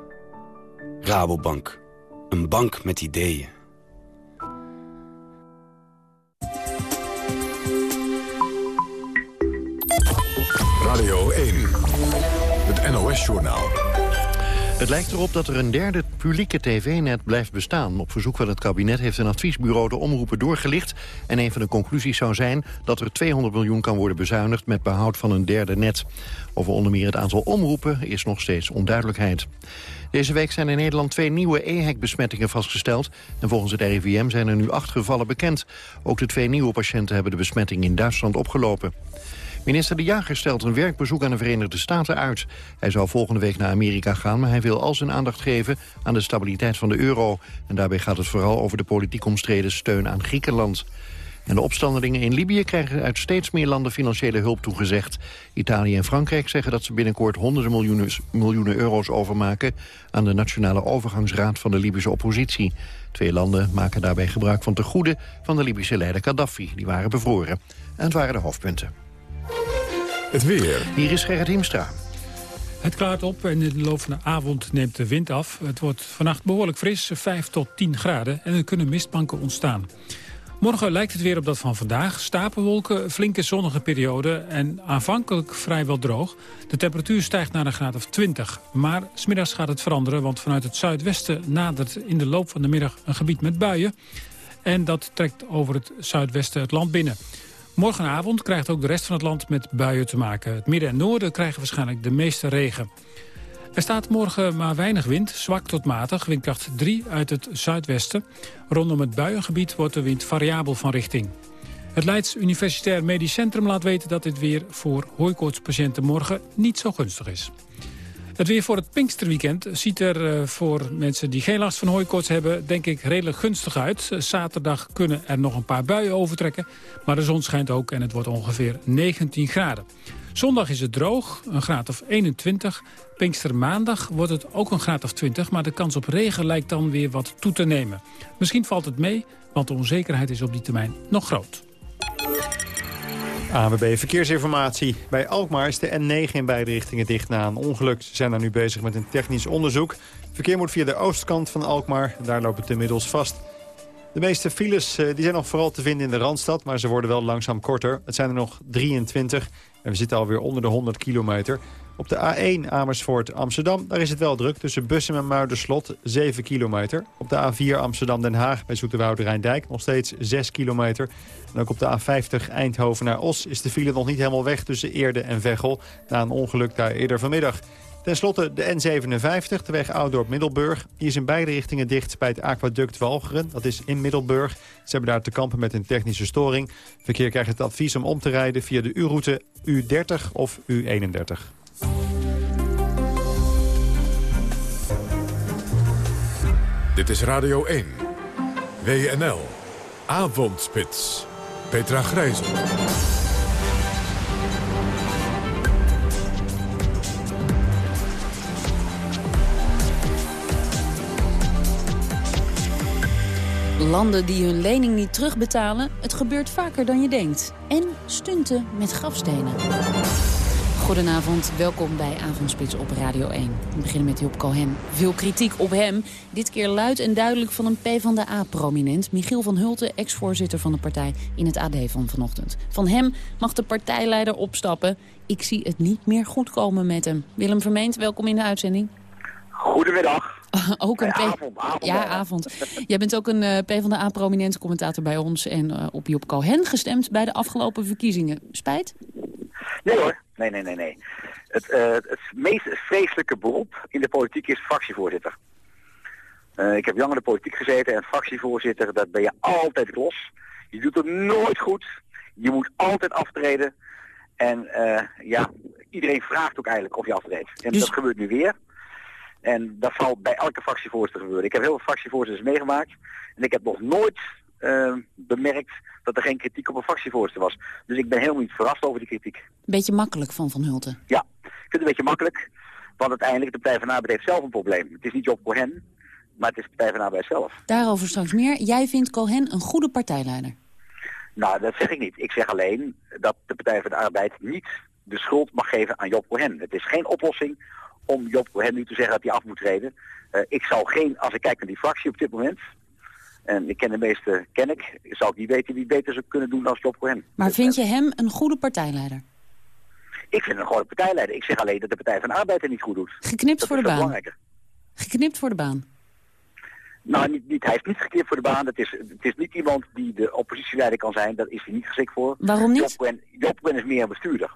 Rabobank. Een bank met ideeën.
Radio 1. Het NOS-journaal.
Het lijkt erop dat er een derde publieke tv-net blijft bestaan. Op verzoek van het kabinet heeft een adviesbureau de omroepen doorgelicht... en een van de conclusies zou zijn dat er 200 miljoen kan worden bezuinigd... met behoud van een derde net. Over onder meer het aantal omroepen is nog steeds onduidelijkheid. Deze week zijn in Nederland twee nieuwe EHEC-besmettingen vastgesteld. En volgens het RIVM zijn er nu acht gevallen bekend. Ook de twee nieuwe patiënten hebben de besmetting in Duitsland opgelopen. Minister De Jager stelt een werkbezoek aan de Verenigde Staten uit. Hij zou volgende week naar Amerika gaan, maar hij wil al zijn aandacht geven aan de stabiliteit van de euro. En daarbij gaat het vooral over de politiek omstreden steun aan Griekenland. En de opstandelingen in Libië krijgen uit steeds meer landen financiële hulp toegezegd. Italië en Frankrijk zeggen dat ze binnenkort honderden miljoenen, miljoenen euro's overmaken... aan de Nationale Overgangsraad van de Libische oppositie. Twee landen maken daarbij gebruik van te goede van de Libische leider Gaddafi. Die waren bevroren. En het waren de hoofdpunten.
Het weer.
Hier is Gerrit Hiemstra.
Het klaart op en in de loop van de avond neemt de wind af. Het wordt vannacht behoorlijk fris, 5 tot 10 graden. En er kunnen mistbanken ontstaan. Morgen lijkt het weer op dat van vandaag. Stapelwolken, flinke zonnige periode en aanvankelijk vrijwel droog. De temperatuur stijgt naar een graad of 20. Maar smiddags gaat het veranderen, want vanuit het zuidwesten nadert in de loop van de middag een gebied met buien. En dat trekt over het zuidwesten het land binnen. Morgenavond krijgt ook de rest van het land met buien te maken. Het midden en noorden krijgen waarschijnlijk de meeste regen. Er staat morgen maar weinig wind, zwak tot matig, windkracht 3 uit het zuidwesten. Rondom het buiengebied wordt de wind variabel van richting. Het Leids Universitair Medisch Centrum laat weten dat dit weer voor hooikoortspatiënten morgen niet zo gunstig is. Het weer voor het Pinksterweekend ziet er eh, voor mensen die geen last van hooikoorts hebben... denk ik redelijk gunstig uit. Zaterdag kunnen er nog een paar buien overtrekken. Maar de zon schijnt ook en het wordt ongeveer 19 graden. Zondag is het droog, een graad of 21. Pinkstermaandag wordt het ook een graad of 20... maar de kans op regen lijkt dan weer wat toe te nemen. Misschien valt het mee, want de onzekerheid is op die termijn nog groot.
AWB Verkeersinformatie. Bij Alkmaar is de N9 in beide richtingen dicht na een ongeluk. Ze zijn daar nu bezig met een technisch onderzoek. Verkeer moet via de oostkant van Alkmaar. Daar loopt het inmiddels vast. De meeste files eh, die zijn nog vooral te vinden in de Randstad... maar ze worden wel langzaam korter. Het zijn er nog 23 en we zitten alweer onder de 100 kilometer.
Op de A1 Amersfoort Amsterdam, daar is het wel druk. Tussen Bussum en Muiderslot, 7 kilometer. Op de A4 Amsterdam-Den Haag bij Zoeterwoude Rijndijk nog steeds 6 kilometer. En ook op de A50 Eindhoven naar Os is de file nog niet helemaal weg... tussen Eerde en Veghel, na een ongeluk daar eerder vanmiddag. Ten slotte de N57, de weg Oudorp-Middelburg. Die is in beide richtingen dicht bij het aquaduct Walcheren. Dat is in Middelburg. Ze hebben daar te kampen met een technische storing. Verkeer krijgt het advies om om te rijden via de U-route U30 of U31.
Dit is Radio 1. WNL. Avondspits. Petra Grijzel.
Landen die hun lening niet terugbetalen, het gebeurt vaker dan je denkt. En stunten met grafstenen. Goedenavond, welkom bij Avondspits op Radio 1. We beginnen met Job Cohen. Veel kritiek op hem. Dit keer luid en duidelijk van een PvdA-prominent. Michiel van Hulten, ex-voorzitter van de partij in het AD van vanochtend. Van hem mag de partijleider opstappen. Ik zie het niet meer goed komen met hem. Willem Vermeend, welkom in de uitzending.
Goedemiddag.
ook een P-
avond, avond,
Ja, avond. Jij bent ook een eh PvdA-prominente commentator bij ons... en eh, op Job Cohen gestemd bij de afgelopen verkiezingen. Spijt?
Nee hoor, nee, nee, nee, nee. Het, eh, het meest vreselijke beroep in de politiek is fractievoorzitter. Eh, ik heb lang in de politiek gezeten en fractievoorzitter, dat ben je altijd los. Je doet het nooit goed. Je moet altijd aftreden. En eh, ja, iedereen vraagt ook eigenlijk of je aftreedt. En
Dus-
dat gebeurt nu weer. En dat zal bij elke fractievoorzitter gebeuren. Ik heb heel veel fractievoorzitters meegemaakt. En ik heb nog nooit bemerkt dat er geen kritiek op een fractievoorzitter was. Dus ik ben helemaal niet verrast over die kritiek.
Beetje makkelijk van Van Hulten.
Ja, ik vind het een beetje makkelijk. Want uiteindelijk, de Partij van de Arbeid heeft zelf een probleem. Het is niet Job Cohen, maar het is de Partij van de Arbeid zelf.
Daarover straks meer. Jij vindt Cohen een goede partijleider.
Nou, dat zeg ik niet. Ik zeg alleen dat de Partij van de Arbeid niet de schuld mag geven aan Job Cohen. Het is geen oplossing om Job Cohen nu te zeggen dat hij af moet treden. Eh, ik zou geen, als ik kijk naar die fractie op dit moment, en ik ken de meeste, ken ik, zou ik niet weten wie beter zou kunnen doen dan Job Cohen.
Maar vind je hem een goede partijleider?
Ik vind hem een partijleider. Ik zeg alleen dat de Partij van de Arbeid het niet goed doet.
Geknipt
dat
voor de baan.
belangrijker.
Geknipt voor de baan.
Nou, niet, niet, hij is niet geknipt voor de baan. Het is, het is niet iemand die de oppositieleider kan zijn. Daar is hij niet geschikt voor.
Waarom niet?
Job Cohen, Job Cohen is meer een bestuurder.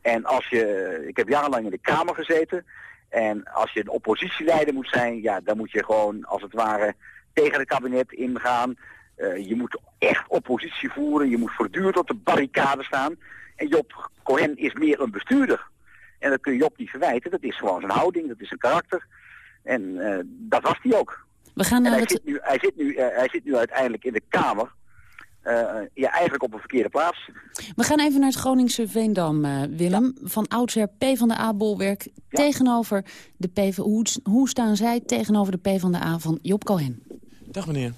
En als je, ik heb jarenlang in de Kamer gezeten. En als je een oppositieleider moet zijn, ja, dan moet je gewoon als het ware tegen het kabinet ingaan. Eh, je moet echt oppositie voeren. Je moet voortdurend op de barricade staan. En Job Cohen is meer een bestuurder. En dat kun je Job niet verwijten. Dat is gewoon zijn houding, dat is zijn karakter. En eh, dat was hij ook.
We gaan naar
hij,
het...
zit nu, hij, zit nu, eh, hij zit nu uiteindelijk in de Kamer. ja, eigenlijk op een verkeerde plaats.
We gaan even naar het Groningse Veendam, Willem. Van oudsher P van de A-bolwerk tegenover de P van... Hoe, hoe staan zij tegenover de P van de A van Job Cohen?
Dag meneer.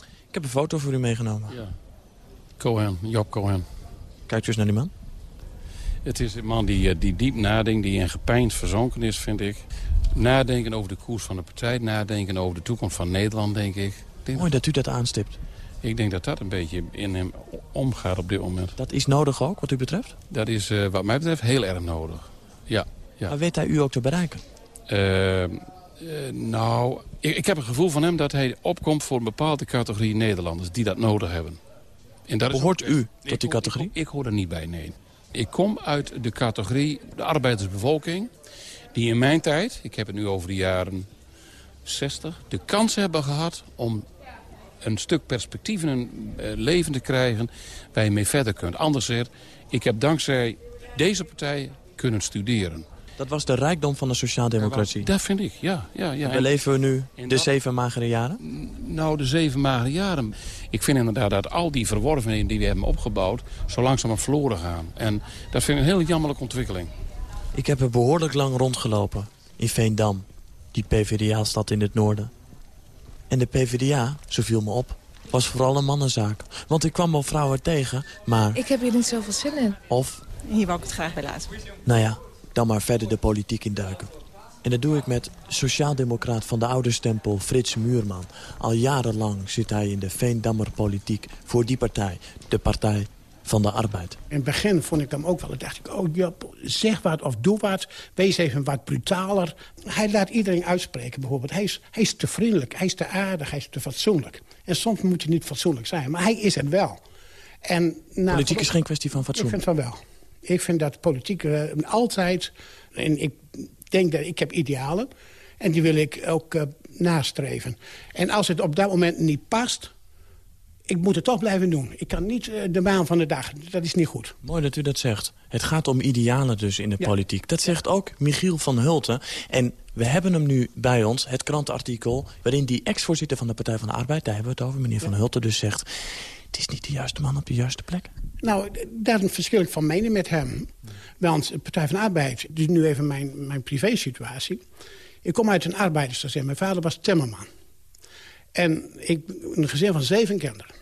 Ik heb een foto voor u meegenomen.
Ja. Cohen, Job Cohen.
Kijkt u eens naar die man.
Het is een man die, eh, die diep nadenkt, die in gepeins verzonken is, vind ik. Nadenken over de koers van de partij, nadenken over de toekomst van Nederland, denk ik.
Mooi dat u dat aanstipt.
ik denk dat dat een beetje in hem omgaat op dit moment.
Dat is nodig ook, wat u betreft?
Dat is eh, wat mij betreft heel erg nodig. Ja, ja.
Maar weet hij u ook te bereiken?
Eh, eh, nou, ik, ik heb het gevoel van hem dat hij opkomt voor een bepaalde categorie Nederlanders die dat nodig hebben. En dat
Behoort
ook-
u
Ik
tot die categorie?
Ik, ik hoor er niet bij, nee. Ik kom uit de categorie, de arbeidersbevolking... die in mijn tijd, ik heb het nu over de jaren 60... de kans hebben gehad om een stuk perspectief in hun eh, leven te krijgen... waar je mee verder kunt. Anders ik heb dankzij deze partij kunnen studeren.
Dat was de rijkdom van de sociaaldemocratie.
Dat vind ik, ja. ja, ja.
En
En-
beleven we nu de
dat-
zeven magere jaren?
nou, de zeven magere jaren. Ik vind inderdaad dat al die verworvenheden die we hebben opgebouwd... zo langzaam verloren gaan. En dat vind ik een heel jammerlijke ontwikkeling.
Ik heb er behoorlijk lang rondgelopen. In Veendam. Die PvdA-stad in het noorden. En de PvdA, zo viel me op, was vooral een mannenzaak. Want ik kwam wel vrouwen tegen, maar...
Ik heb hier niet zoveel zin in.
Of,
Hier wou ik het graag bij laten.
nou ja, dan maar verder de politiek induiken. En dat doe ik met sociaaldemocraat van de oude stempel Frits Muurman. Al jarenlang zit hij in de Veendammer politiek voor die partij, de Partij van de Arbeid.
In het begin vond ik hem ook wel. Dan dacht ik, oh zeg wat of doe wat. Wees even wat brutaler. Hij laat iedereen uitspreken bijvoorbeeld. Hij is, hij is te vriendelijk, hij is te aardig, hij is te fatsoenlijk. En soms moet je niet fatsoenlijk zijn, maar hij is het wel. En, nou,
Politiek is geen kwestie van fatsoen.
Ik vind van wel. Ik vind dat politiek uh, altijd... En ik denk dat ik heb idealen. En die wil ik ook uh, nastreven. En als het op dat moment niet past... Ik moet het toch blijven doen. Ik kan niet uh, de maan van de dag. Dat is niet goed.
Mooi dat u dat zegt. Het gaat om idealen dus in de ja. politiek. Dat zegt ook Michiel van Hulten. En we hebben hem nu bij ons, het krantenartikel... waarin die ex-voorzitter van de Partij van de Arbeid... daar hebben we het over, meneer ja. Van Hulten dus zegt... het is niet de juiste man op de juiste plek.
Nou, daar verschil ik van mening met hem. Want de Partij van Arbeid, dus nu even mijn, mijn privé-situatie... Ik kom uit een arbeidersgezin. Mijn vader was timmerman. En ik, een gezin van zeven kinderen.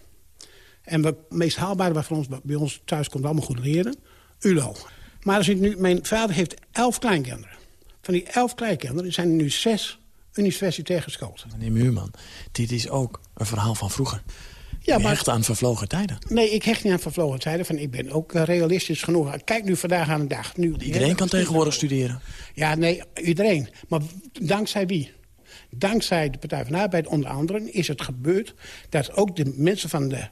En het meest haalbare van ons, bij ons thuis komt allemaal goed leren. ULO. Maar als ik nu, mijn vader heeft elf kleinkinderen. Van die elf kleinkinderen zijn er nu zes universitair geschoold.
Meneer Muurman, dit is ook een verhaal van vroeger. Ja, maar, hecht aan vervlogen tijden.
Nee, ik hecht niet aan vervlogen tijden. Van, ik ben ook realistisch genoeg. Kijk nu vandaag aan de dag. Nu,
iedereen kan tegenwoordig studeren.
Ja, nee, iedereen. Maar dankzij wie? Dankzij de Partij van de Arbeid onder andere is het gebeurd... dat ook de mensen van de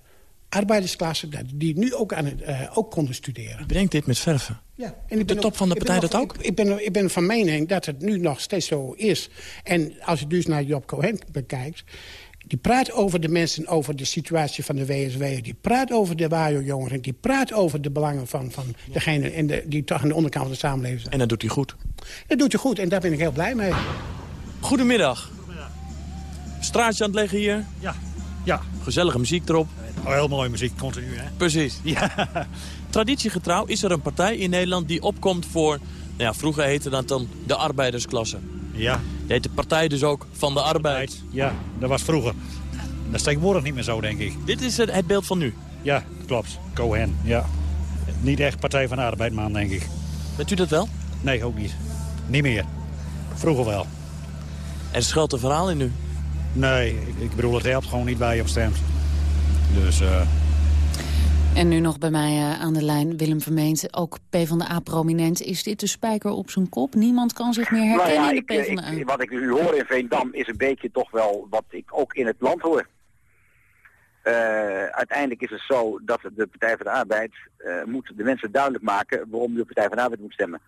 arbeidersklasse... die nu ook, aan het, uh, ook konden studeren.
U brengt dit met verven.
Ja.
En de top
ook,
van de partij dat ook?
Ik, ik, ben, ik ben van mening dat het nu nog steeds zo is. En als je dus naar Job Cohen bekijkt... Die praat over de mensen, over de situatie van de WSW. Die praat over de WAJO-jongeren. Die praat over de belangen van, van degene in de, die toch aan de onderkant van de samenleving zijn.
En dat doet hij goed?
Dat doet hij goed en daar ben ik heel blij mee.
Goedemiddag. Straatje aan het leggen hier?
Ja. ja.
Gezellige muziek erop.
Oh, heel mooie muziek, continu hè?
Precies.
Ja.
Traditiegetrouw is er een partij in Nederland die opkomt voor... Nou ja, vroeger heette dat dan de arbeidersklasse.
Ja.
Die heet de partij dus ook van de arbeid.
Ja, dat was vroeger. Dat is tegenwoordig niet meer zo, denk ik.
Dit is het beeld van nu?
Ja, klopt. Cohen, ja. Niet echt Partij van de Arbeid, man, denk ik.
Bent u dat wel?
Nee, ook niet. Niet meer. Vroeger wel.
En schuilt er verhaal in nu?
Nee, ik, ik bedoel, het helpt gewoon niet waar je op stemt. Dus... Uh...
En nu nog bij mij uh, aan de lijn Willem Vermeent, ook PvdA-prominent. Is dit de spijker op zijn kop? Niemand kan zich meer herkennen
nou ja,
in de PvdA?
Ik, ik, wat ik nu hoor in Veendam is een beetje toch wel wat ik ook in het land hoor. Uh, uiteindelijk is het zo dat de Partij van de Arbeid uh, moet de mensen duidelijk maken waarom de Partij van de Arbeid moet stemmen.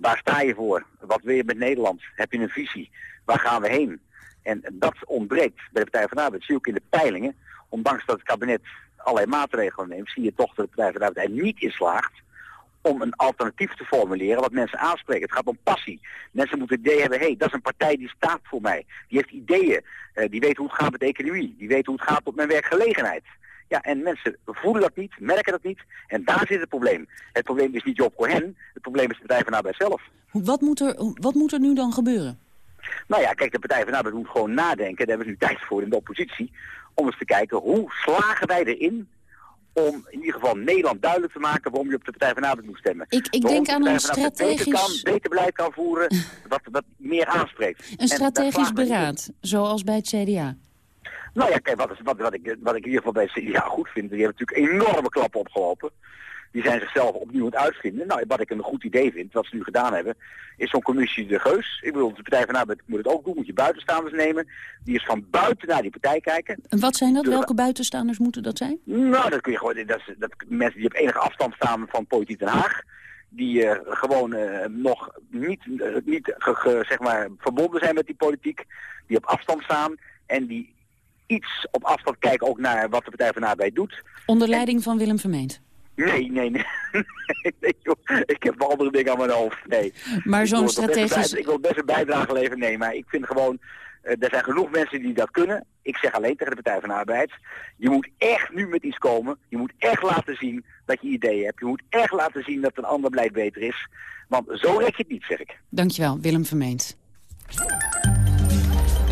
Waar sta je voor? Wat wil je met Nederland? Heb je een visie? Waar gaan we heen? En dat ontbreekt bij de Partij van de Arbeid. Dat zie je ook in de peilingen. Ondanks dat het kabinet allerlei maatregelen neemt, zie je toch dat de Partij van de Arbeid niet in slaagt om een alternatief te formuleren wat mensen aanspreken. Het gaat om passie. Mensen moeten het idee hebben, hé, hey, dat is een partij die staat voor mij. Die heeft ideeën. Uh, die weet hoe het gaat met de economie. Die weet hoe het gaat met mijn werkgelegenheid. Ja, en mensen voelen dat niet, merken dat niet. En daar zit het probleem. Het probleem is niet Job Cohen. Het probleem is de Partij van de Arbeid zelf.
Wat moet er, wat moet er nu dan gebeuren?
Nou ja, kijk, de Partij van de Arbeid moet gewoon nadenken. Daar hebben we nu tijd voor in de oppositie. Om eens te kijken, hoe slagen wij erin om in ieder geval Nederland duidelijk te maken waarom je op de Partij van de Arbeid moet stemmen.
Ik, ik denk aan een strategisch...
Beter, kan, beter beleid kan voeren, wat, wat meer aanspreekt.
Een strategisch beraad, zoals bij het CDA.
Nou ja, kijk, wat, is, wat, wat, ik, wat ik in ieder geval bij het CDA goed vind, die hebben natuurlijk enorme klappen opgelopen. Die zijn zichzelf opnieuw aan het uitvinden. Nou, wat ik een goed idee vind, wat ze nu gedaan hebben, is zo'n commissie de Geus. Ik bedoel, de Partij van Arbeid moet het ook doen, moet je buitenstaanders nemen. Die is van buiten naar die partij kijken.
En wat zijn dat? Welke buitenstaanders moeten dat zijn?
Nou, dat kun je gewoon, dat, is, dat mensen die op enige afstand staan van politiek Den Haag. Die uh, gewoon uh, nog niet, uh, niet ge, ge, zeg maar, verbonden zijn met die politiek. Die op afstand staan en die iets op afstand kijken ook naar wat de Partij van Arbeid doet.
Onder leiding en, van Willem Vermeend?
Nee, nee, nee. nee joh. Ik heb andere dingen aan mijn hoofd. Nee.
Maar zo'n strategisch...
Ik wil best een bijdrage leveren, nee. Maar ik vind gewoon, uh, er zijn genoeg mensen die dat kunnen. Ik zeg alleen tegen de Partij van de Arbeid. Je moet echt nu met iets komen. Je moet echt laten zien dat je ideeën hebt. Je moet echt laten zien dat een ander beleid beter is. Want zo rek je het niet, zeg ik.
Dankjewel, Willem Vermeend.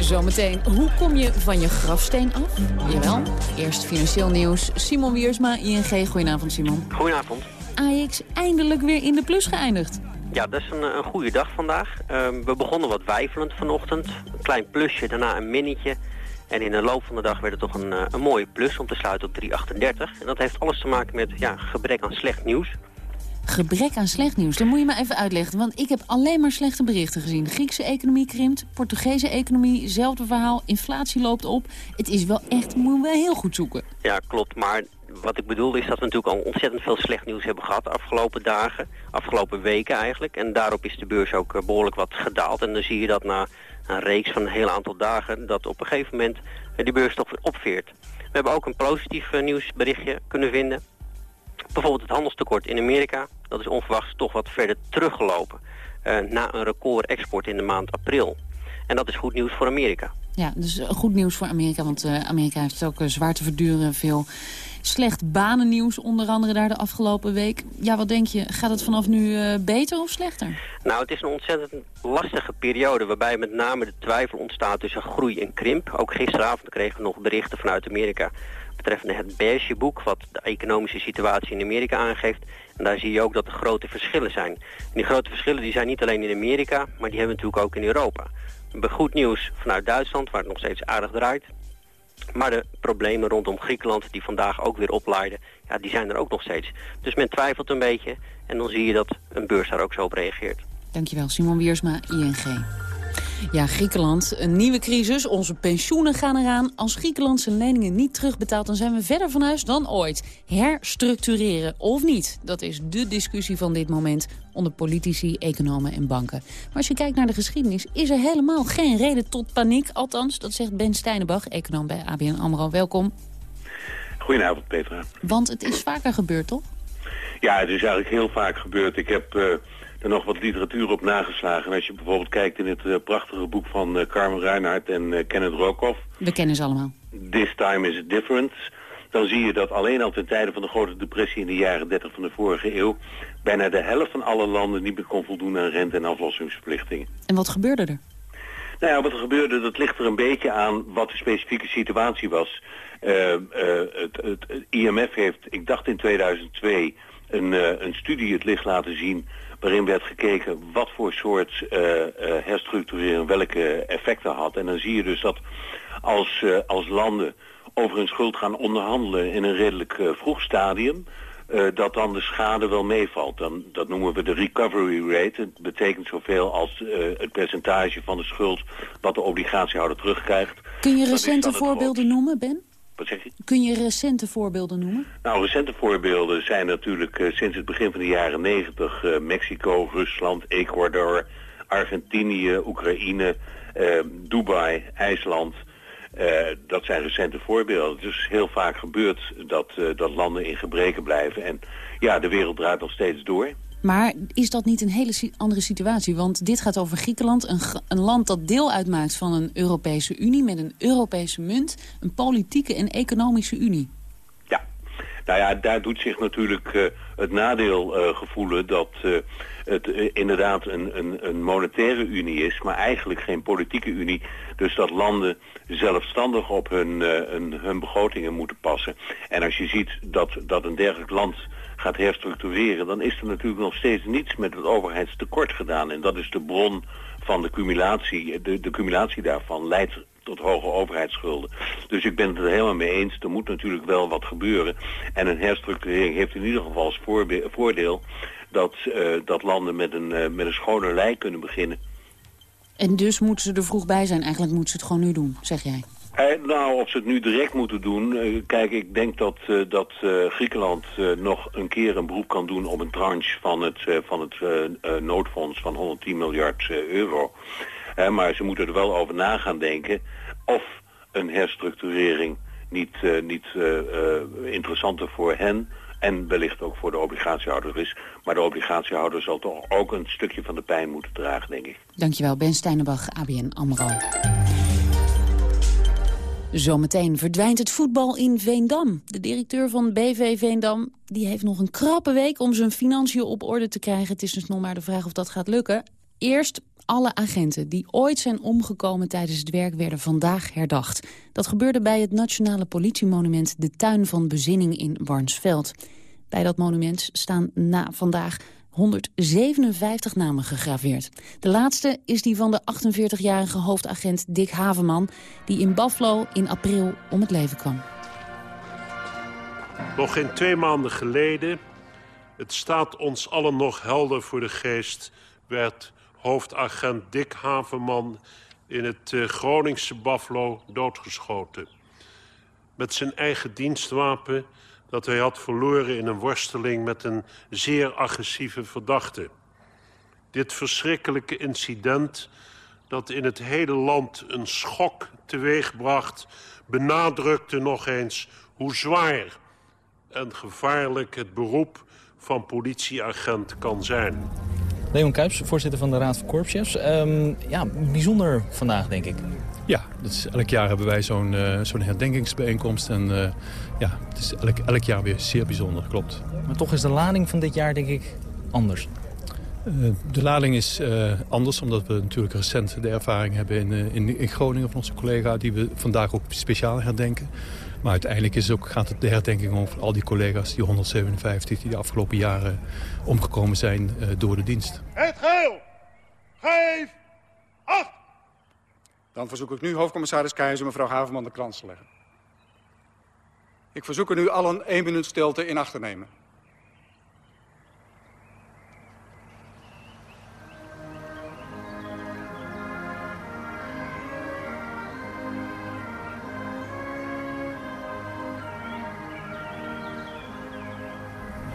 Zometeen, hoe kom je van je grafsteen af? Jawel, eerst financieel nieuws. Simon Wiersma, ING. Goedenavond, Simon.
Goedenavond.
AX eindelijk weer in de plus geëindigd.
Ja, dat is een, een goede dag vandaag. Um, we begonnen wat wijfelend vanochtend. Een klein plusje, daarna een minnetje.
En in de loop van de dag werd het toch een, een mooie plus om te sluiten op 3,38. En dat heeft alles te maken met ja, gebrek aan slecht nieuws.
Gebrek aan slecht nieuws, dat moet je me even uitleggen. Want ik heb alleen maar slechte berichten gezien. Griekse economie krimpt, Portugese economie, hetzelfde verhaal. Inflatie loopt op. Het is wel echt, moeten we heel goed zoeken.
Ja, klopt. Maar wat ik bedoel is dat we natuurlijk al ontzettend veel slecht nieuws hebben gehad afgelopen dagen. Afgelopen weken eigenlijk. En daarop is de beurs ook eh, behoorlijk wat gedaald. En dan zie je dat na een reeks van een heel aantal dagen... dat op een gegeven moment eh, die beurs toch weer opveert. We hebben ook een positief eh, nieuwsberichtje kunnen vinden. Bijvoorbeeld het handelstekort in Amerika, dat is onverwachts toch wat verder teruggelopen. Uh, na een record export in de maand april. En dat is goed nieuws voor Amerika.
Ja, dus goed nieuws voor Amerika, want uh, Amerika heeft het ook uh, zwaar te verduren. Veel slecht banennieuws, onder andere daar de afgelopen week. Ja, wat denk je, gaat het vanaf nu beter of slechter?
Nou, het is een ontzettend lastige periode... waarbij met name de twijfel ontstaat tussen groei en krimp. Ook gisteravond kregen we nog berichten vanuit Amerika betreffende het Beige boek... wat de economische situatie in Amerika aangeeft. En daar zie je ook dat er grote verschillen zijn. En die grote verschillen die zijn niet alleen in Amerika... maar die hebben we natuurlijk ook in Europa. Goed nieuws vanuit Duitsland, waar het nog steeds aardig draait. Maar de problemen rondom Griekenland, die vandaag ook weer oplaaiden... Ja, die zijn er ook nog steeds. Dus men twijfelt een beetje en dan zie je dat een beurs daar ook zo op reageert.
Dankjewel, Simon Wiersma, ING. Ja, Griekenland, een nieuwe crisis. Onze pensioenen gaan eraan. Als Griekenland zijn leningen niet terugbetaalt... dan zijn we verder van huis dan ooit. Herstructureren of niet? Dat is de discussie van dit moment onder politici, economen en banken. Maar als je kijkt naar de geschiedenis... is er helemaal geen reden tot paniek. Althans, dat zegt Ben Steinebach, econoom bij ABN AMRO. Welkom.
Goedenavond, Petra.
Want het is vaker gebeurd, toch?
Ja, het is eigenlijk heel vaak gebeurd. Ik heb... Uh er nog wat literatuur op nageslagen. als je bijvoorbeeld kijkt in het uh, prachtige boek van uh, Carmen Reinhardt en uh, Kenneth Rokoff.
We kennen ze allemaal.
This Time is Different. Dan zie je dat alleen al ten tijde van de grote depressie in de jaren 30 van de vorige eeuw... bijna de helft van alle landen niet meer kon voldoen aan rente- en aflossingsverplichtingen.
En wat gebeurde er?
Nou ja, wat er gebeurde, dat ligt er een beetje aan wat de specifieke situatie was. het, het, het IMF heeft, ik dacht in 2002, een, een studie het licht laten zien waarin werd gekeken wat voor soort uh, uh, herstructurering welke effecten had. En dan zie je dus dat als, uh, als landen over hun schuld gaan onderhandelen in een redelijk vroeg stadium... dat dan de schade wel meevalt. Dan, dat noemen we de recovery rate. Het betekent zoveel als het percentage van de schuld... wat de obligatiehouder terugkrijgt.
Kun je recente voorbeelden noemen, Ben?
Wat zeg je?
Kun je recente voorbeelden noemen?
Nou, recente voorbeelden zijn natuurlijk uh, sinds het begin van de jaren 90 uh, Mexico, Rusland, Ecuador, Argentinië, Oekraïne, uh, Dubai, IJsland. dat zijn recente voorbeelden. Het is heel vaak gebeurd dat, dat landen in gebreken blijven. En ja, de wereld draait nog steeds door.
Maar is dat niet een hele andere situatie? Want dit gaat over Griekenland, een, een, land dat deel uitmaakt van een Europese Unie... met een Europese munt, een politieke en economische unie.
Ja, nou ja, daar doet zich natuurlijk uh, het nadeel uh, gevoelen... dat uh, het inderdaad een, een, een, monetaire unie is, maar eigenlijk geen politieke unie. Dus dat landen zelfstandig op hun, hun, hun begrotingen moeten passen. En als je ziet dat, dat een dergelijk land gaat herstructureren... dan is er natuurlijk nog steeds niets met het overheidstekort gedaan. En dat is de bron van de cumulatie. De, de cumulatie daarvan leidt tot hoge overheidsschulden. Dus ik ben het er helemaal mee eens. Er moet natuurlijk wel wat gebeuren. En een herstructurering heeft in ieder geval als voordeel... dat, uh, dat landen met een, uh, met een schone lei kunnen beginnen.
En dus moeten ze er vroeg bij zijn. Eigenlijk moeten ze het gewoon nu doen, zeg jij.
Eh, nou, of ze het nu direct moeten doen. Eh, kijk, ik denk dat, uh, dat Griekenland nog een keer een beroep kan doen op een tranche van het, van het noodfonds van 110 miljard euro. maar ze moeten er wel over na gaan denken of een herstructurering niet, niet interessanter voor hen en wellicht ook voor de obligatiehouder is. Maar de obligatiehouder zal toch ook een stukje van de pijn moeten dragen, denk ik.
Dankjewel, Ben Steinenbach, ABN AMRO. Zometeen verdwijnt het voetbal in Veendam. De directeur van BV Veendam die heeft nog een krappe week om zijn financiën op orde te krijgen. Het is dus nog maar de vraag of dat gaat lukken. Eerst alle agenten die ooit zijn omgekomen tijdens het werk werden vandaag herdacht. Dat gebeurde bij het Nationale Politiemonument De Tuin van Bezinning in Warnsveld. Bij dat monument staan na vandaag 157 namen gegraveerd. De laatste is die van de 48-jarige hoofdagent Dick Haveman... die in Buffalo in april om het leven kwam.
Nog geen twee maanden geleden, het staat ons allen nog helder voor de geest... werd hoofdagent Dick Haveman in het uh, Groningse Buffalo doodgeschoten. Met zijn eigen dienstwapen dat hij had verloren in een worsteling met een zeer agressieve verdachte. Dit verschrikkelijke incident dat in het hele land een schok teweegbracht... benadrukte nog eens hoe zwaar en gevaarlijk het beroep van politieagent kan zijn.
Leon Kuips, voorzitter van de Raad van Korpschefs. Um, ja, bijzonder vandaag, denk ik.
Dus elk jaar hebben wij zo'n uh, zo'n herdenkingsbijeenkomst. En uh, ja, het is elk, elk jaar weer zeer bijzonder, klopt.
Maar toch is de lading van dit jaar, denk ik, anders.
Uh, de lading is anders, omdat we natuurlijk recent de ervaring hebben in, in, in, Groningen van onze collega... die we vandaag ook speciaal herdenken. Maar uiteindelijk is het ook, gaat het de herdenking over al die collega's, die 157... die de afgelopen jaren omgekomen zijn door de dienst.
Het geel! Geef! Acht!
Dan verzoek ik nu hoofdcommissaris Keizer mevrouw Haverman de krans te leggen. Ik verzoek er nu allen één minuut stilte in acht te nemen.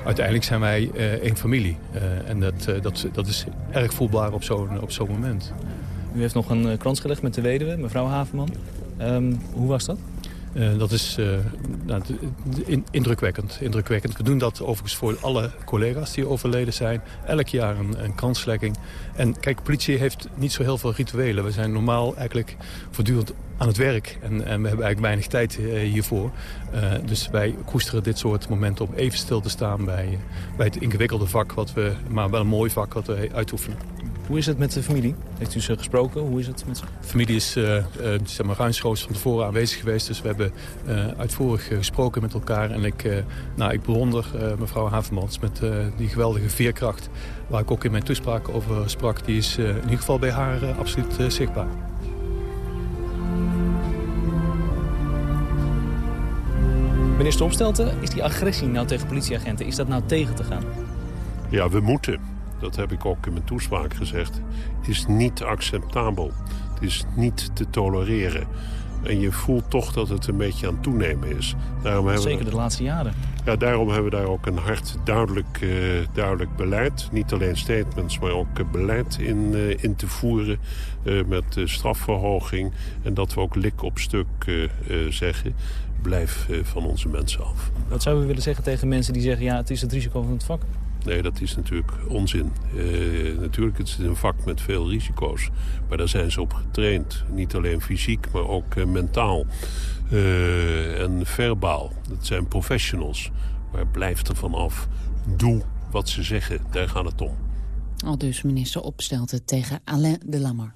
Uiteindelijk zijn wij uh, één familie. Uh, en dat, uh, dat, dat is erg voelbaar op zo'n op zo'n moment.
U heeft nog een krans gelegd met de weduwe, mevrouw Haverman. Um, hoe was dat?
Uh, dat is uh, nou, in, indrukwekkend, indrukwekkend. We doen dat overigens voor alle collega's die overleden zijn. Elk jaar een, een. En kijk, politie heeft niet zo heel veel rituelen. We zijn normaal eigenlijk voortdurend aan het werk. En, en we hebben eigenlijk weinig tijd hiervoor. dus wij koesteren dit soort momenten om even stil te staan bij, bij het ingewikkelde vak. Wat we, maar wel een mooi vak wat we uitoefenen.
Hoe is het met de familie? Heeft u ze gesproken? Hoe is het met ze?
De familie is uh, uh, zeg maar ruimschoots van tevoren aanwezig geweest. Dus we hebben uh, uitvoerig gesproken met elkaar. En ik, nou, ik bewonder mevrouw Havermans met die geweldige veerkracht... waar ik ook in mijn toespraak over sprak. Die is in ieder geval bij haar absoluut zichtbaar.
Minister Opstelten, is die agressie nou tegen politieagenten... is dat nou tegen te gaan?
Ja, we moeten dat heb ik ook in mijn toespraak gezegd, is niet acceptabel. Het is niet te tolereren. En je voelt toch dat het een beetje aan het toenemen is.
Daarom hebben Zeker de laatste jaren.
Ja, daarom hebben we daar ook een hard duidelijk, uh, duidelijk beleid. Niet alleen statements, maar ook uh, beleid in, uh, in te voeren. met strafverhoging. En dat we ook lik op stuk zeggen. Blijf van onze mensen af.
Wat zou u willen zeggen tegen mensen die zeggen... ja, het is het risico van het vak?
Nee, dat is natuurlijk onzin. Uh, natuurlijk, het is een vak met veel risico's. Maar daar zijn ze op getraind. Niet alleen fysiek, maar ook uh, mentaal. Uh, en verbaal. Dat zijn professionals. Maar blijf er van af. Doe wat ze zeggen. Daar gaat het om.
Al dus minister Opstelten tegen Alain de Lamar.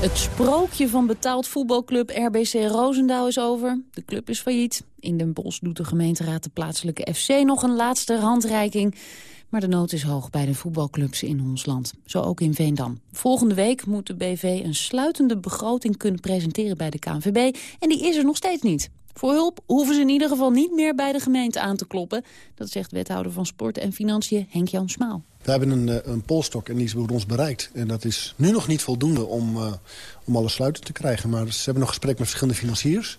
Het sprookje van betaald voetbalclub RBC Roosendaal is over. De club is failliet. In Den Bosch doet de gemeenteraad de plaatselijke FC nog een laatste handreiking. Maar de nood is hoog bij de voetbalclubs in ons land. Zo ook in Veendam. Volgende week moet de BV een sluitende begroting kunnen presenteren bij de KNVB. En die is er nog steeds niet. Voor hulp hoeven ze in ieder geval niet meer bij de gemeente aan te kloppen. Dat zegt wethouder van Sport en Financiën Henk-Jan Smaal.
We hebben een, eh, een polstok en die is door ons bereikt. En dat is nu nog niet voldoende om, uh, om alle sluiten te krijgen. Maar ze hebben nog gesprek met verschillende financiers.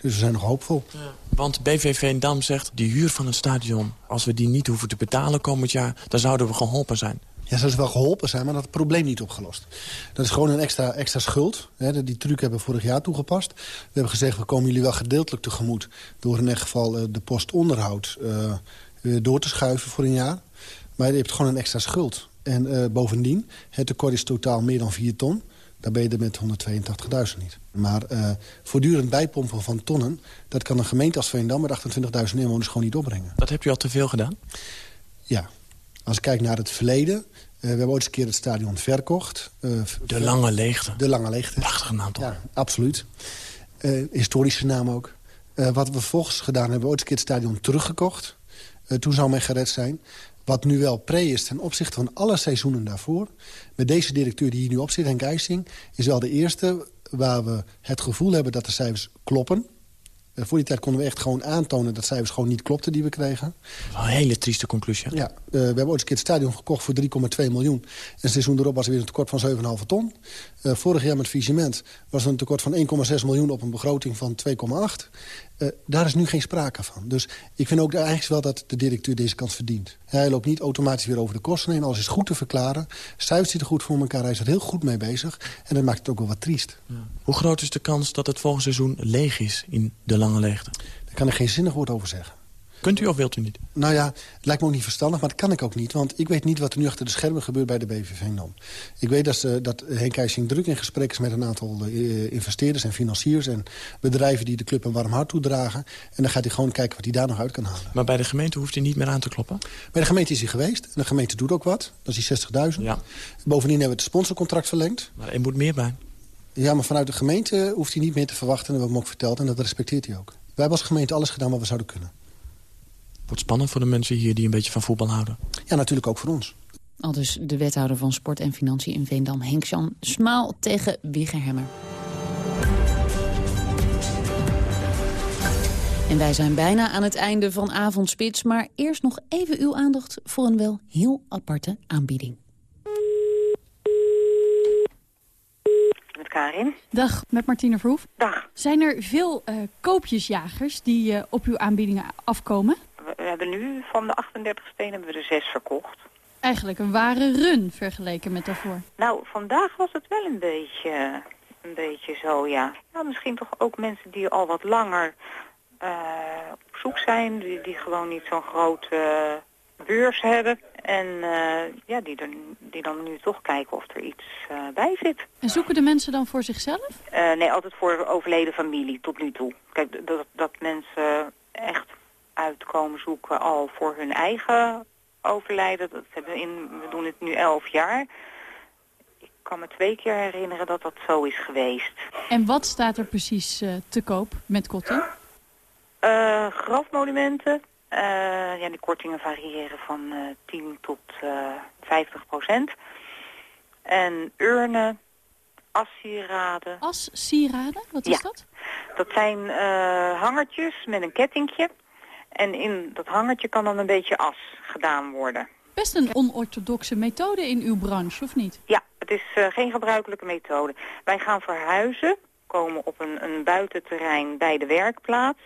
Dus we zijn nog hoopvol. Ja.
Want BVV Dam zegt, die huur van het stadion... als we die niet hoeven te betalen komend jaar... dan zouden we geholpen zijn.
Ja, ze wel geholpen zijn, maar dat het probleem niet opgelost. Dat is gewoon een extra, extra schuld. Hè, die truc hebben we vorig jaar toegepast. We hebben gezegd, we komen jullie wel gedeeltelijk tegemoet... door in elk geval uh, de post onderhoud uh, door te schuiven voor een jaar. Maar je hebt gewoon een extra schuld. En uh, bovendien, het tekort is totaal meer dan 4 ton. Daar ben je er met 182.000 niet. Maar uh, voortdurend bijpompen van tonnen... dat kan een gemeente als Veendam met 28.000 inwoners gewoon niet opbrengen.
Dat heb je al te veel gedaan?
Ja. Als ik kijk naar het verleden... Uh, we hebben ooit eens een keer het stadion verkocht.
Uh, de Lange Leegte.
De Lange Leegte.
Prachtige naam toch?
Ja, absoluut. historische naam ook. wat we vervolgens gedaan hebben, we ooit een keer het stadion teruggekocht. toen zou men gered zijn. Wat nu wel pre is ten opzichte van alle seizoenen daarvoor. Met deze directeur die hier nu op zit, Henk IJsing... is wel de eerste waar we het gevoel hebben dat de cijfers kloppen. Uh, voor die tijd konden we echt gewoon aantonen dat cijfers gewoon niet klopten die we kregen.
Wel een hele trieste conclusie.
Ja, uh, we hebben ooit een keer het stadion gekocht voor 3,2 miljoen. En het seizoen erop was er weer een tekort van 7,5 ton. Uh, vorig jaar met Visiment was er een tekort van 1,6 miljoen op een begroting van 2,8. Uh, daar is nu geen sprake van. Dus ik vind ook eigenlijk wel dat de directeur deze kans verdient. Hij loopt niet automatisch weer over de kosten heen. Alles is goed te verklaren. Cijfers zitten goed voor elkaar. Hij is er heel goed mee bezig. En dat maakt het ook wel wat triest. Ja.
Hoe groot is de kans dat het volgend seizoen leeg is in de lange leegte?
Daar kan ik geen zinnig woord over zeggen.
Kunt u of wilt u niet?
Nou ja, het lijkt me ook niet verstandig, maar dat kan ik ook niet. Want ik weet niet wat er nu achter de schermen gebeurt bij de BVV dan. Ik weet dat, ze, dat Henk IJsing druk in gesprek is met een aantal uh, investeerders en financiers... en bedrijven die de club een warm hart toedragen. En dan gaat hij gewoon kijken wat hij daar nog uit kan halen.
Maar bij de gemeente hoeft hij niet meer aan te kloppen?
Bij de gemeente is hij geweest. En de gemeente doet ook wat. Dat is die 60.000. Ja. Bovendien hebben we het sponsorcontract verlengd.
Maar er moet meer bij.
Ja, maar vanuit de gemeente hoeft hij niet meer te verwachten. En dat hebben we hem ook verteld. En dat respecteert hij ook. Wij hebben als gemeente alles gedaan wat we zouden kunnen.
Wordt spannend voor de mensen hier die een beetje van voetbal houden.
Ja, natuurlijk ook voor ons.
Al dus de wethouder van Sport en Financiën in Veendam, Henk-Jan Smaal tegen Wiegerhemmer. En wij zijn bijna aan het einde van Avondspits, maar eerst nog even uw aandacht voor een wel heel aparte aanbieding.
Met Karin.
Dag, met Martine Verhoef.
Dag.
Zijn er veel uh, koopjesjagers die uh, op uw aanbiedingen afkomen?
We hebben nu van de 38 stenen hebben we er zes verkocht.
Eigenlijk een ware run vergeleken met daarvoor.
Nou, vandaag was het wel een beetje, een beetje zo, ja. Nou, misschien toch ook mensen die al wat langer uh, op zoek zijn. Die, die gewoon niet zo'n grote uh, beurs hebben. En uh, ja, die, er, die dan nu toch kijken of er iets bij zit.
En zoeken de mensen dan voor zichzelf?
nee, altijd voor overleden familie tot nu toe. Kijk, dat, dat mensen echt uitkomen zoeken al voor hun eigen overlijden. Dat hebben we, in, we doen het nu elf jaar. Ik kan me twee keer herinneren dat dat zo is geweest.
En wat staat er precies uh, te koop met korting?
Uh, grafmonumenten. Uh, ja, die kortingen variëren van 10 tot 50 procent. En urnen, assieraden.
Assieraden? Wat is
ja.
dat?
Dat zijn hangertjes met een kettingje. En in dat hangertje kan dan een beetje as gedaan worden.
Best een onorthodoxe methode in uw branche, of niet?
Ja, het is uh, geen gebruikelijke methode. Wij gaan verhuizen, komen op een, een buitenterrein bij de werkplaats.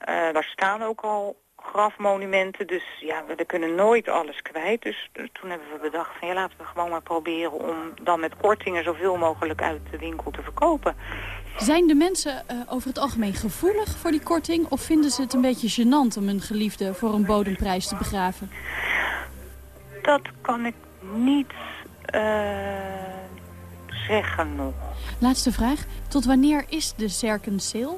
Uh, daar staan ook al grafmonumenten, dus ja, we, we kunnen nooit alles kwijt. Dus uh, toen hebben we bedacht van ja, laten we gewoon maar proberen om dan met kortingen zoveel mogelijk uit de winkel te verkopen.
Zijn de mensen uh, over het algemeen gevoelig voor die korting... of vinden ze het een beetje gênant om hun geliefde voor een bodemprijs te begraven?
Dat kan ik niet uh, zeggen nog.
Laatste vraag. Tot wanneer is de Serken Sale?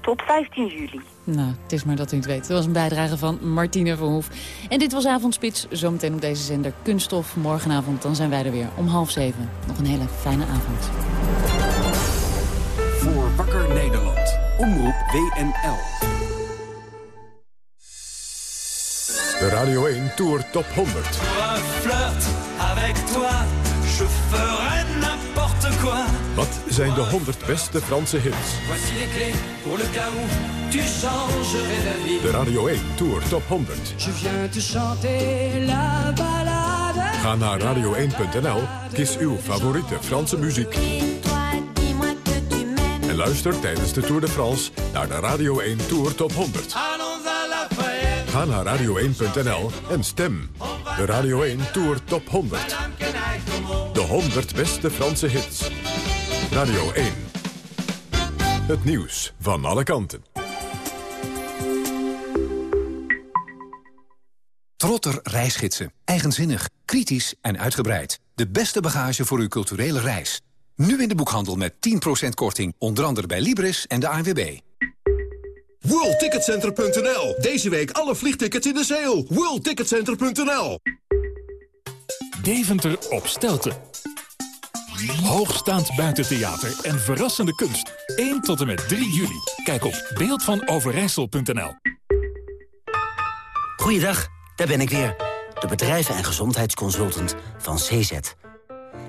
Tot 15 juli.
Nou, het is maar dat u het weet. Dat was een bijdrage van Martine Verhoef. En dit was Avondspits. Zometeen op deze zender Kunststof. Morgenavond dan zijn wij er weer om half zeven. Nog een hele fijne avond.
Omroep WNL.
De Radio 1 Tour Top 100.
flirt avec toi, je ferai n'importe quoi.
Wat zijn de 100 beste Franse hits? De Radio 1 Tour Top 100.
Je viens te chanter la balade.
Ga naar radio1.nl, kies uw favoriete Franse muziek. Luister tijdens de Tour de France naar de Radio 1 Tour Top 100. Ga naar radio1.nl en stem. De Radio 1 Tour Top 100. De 100 beste Franse hits. Radio 1. Het nieuws van alle kanten.
Trotter reisgidsen. Eigenzinnig, kritisch en uitgebreid. De beste bagage voor uw culturele reis. Nu in de boekhandel met 10% korting. Onder andere bij Libris en de ANWB.
WorldTicketCenter.nl. Deze week alle vliegtickets in de sale. WorldTicketCenter.nl.
Deventer op Stelten. Hoogstaand buitentheater en verrassende kunst.
1 tot en met 3 juli. Kijk op beeldvanoverijssel.nl.
Goeiedag, daar ben ik weer. De bedrijven- en gezondheidsconsultant van CZ.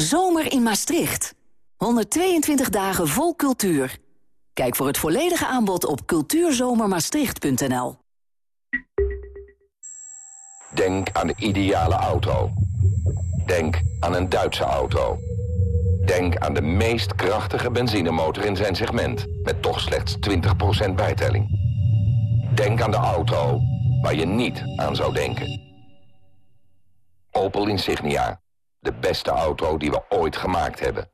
Zomer in Maastricht. 122 dagen vol cultuur. Kijk voor het volledige aanbod op cultuurzomermaastricht.nl.
Denk aan de ideale auto. Denk aan een Duitse auto. Denk aan de meest krachtige benzinemotor in zijn segment... met toch slechts 20% bijtelling. Denk aan de auto waar je niet aan zou denken. Opel Insignia. De beste auto die we ooit gemaakt hebben.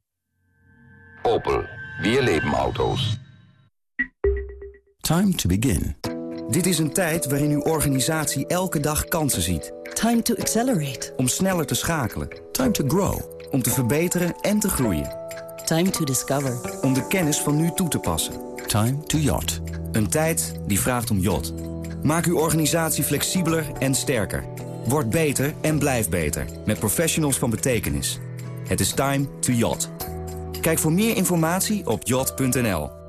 Opel. Weer leven auto's.
Time to begin. Dit is een tijd waarin uw organisatie elke dag kansen ziet.
Time to accelerate.
Om sneller te schakelen. Time to grow. Om te verbeteren en te groeien.
Time to discover.
Om de kennis van nu toe te passen. Time to yacht. Een tijd die vraagt om yacht. Maak uw organisatie flexibeler en sterker. Word beter en blijf beter. Met professionals van betekenis. Het is time to yacht. Kijk voor meer informatie op yacht.nl.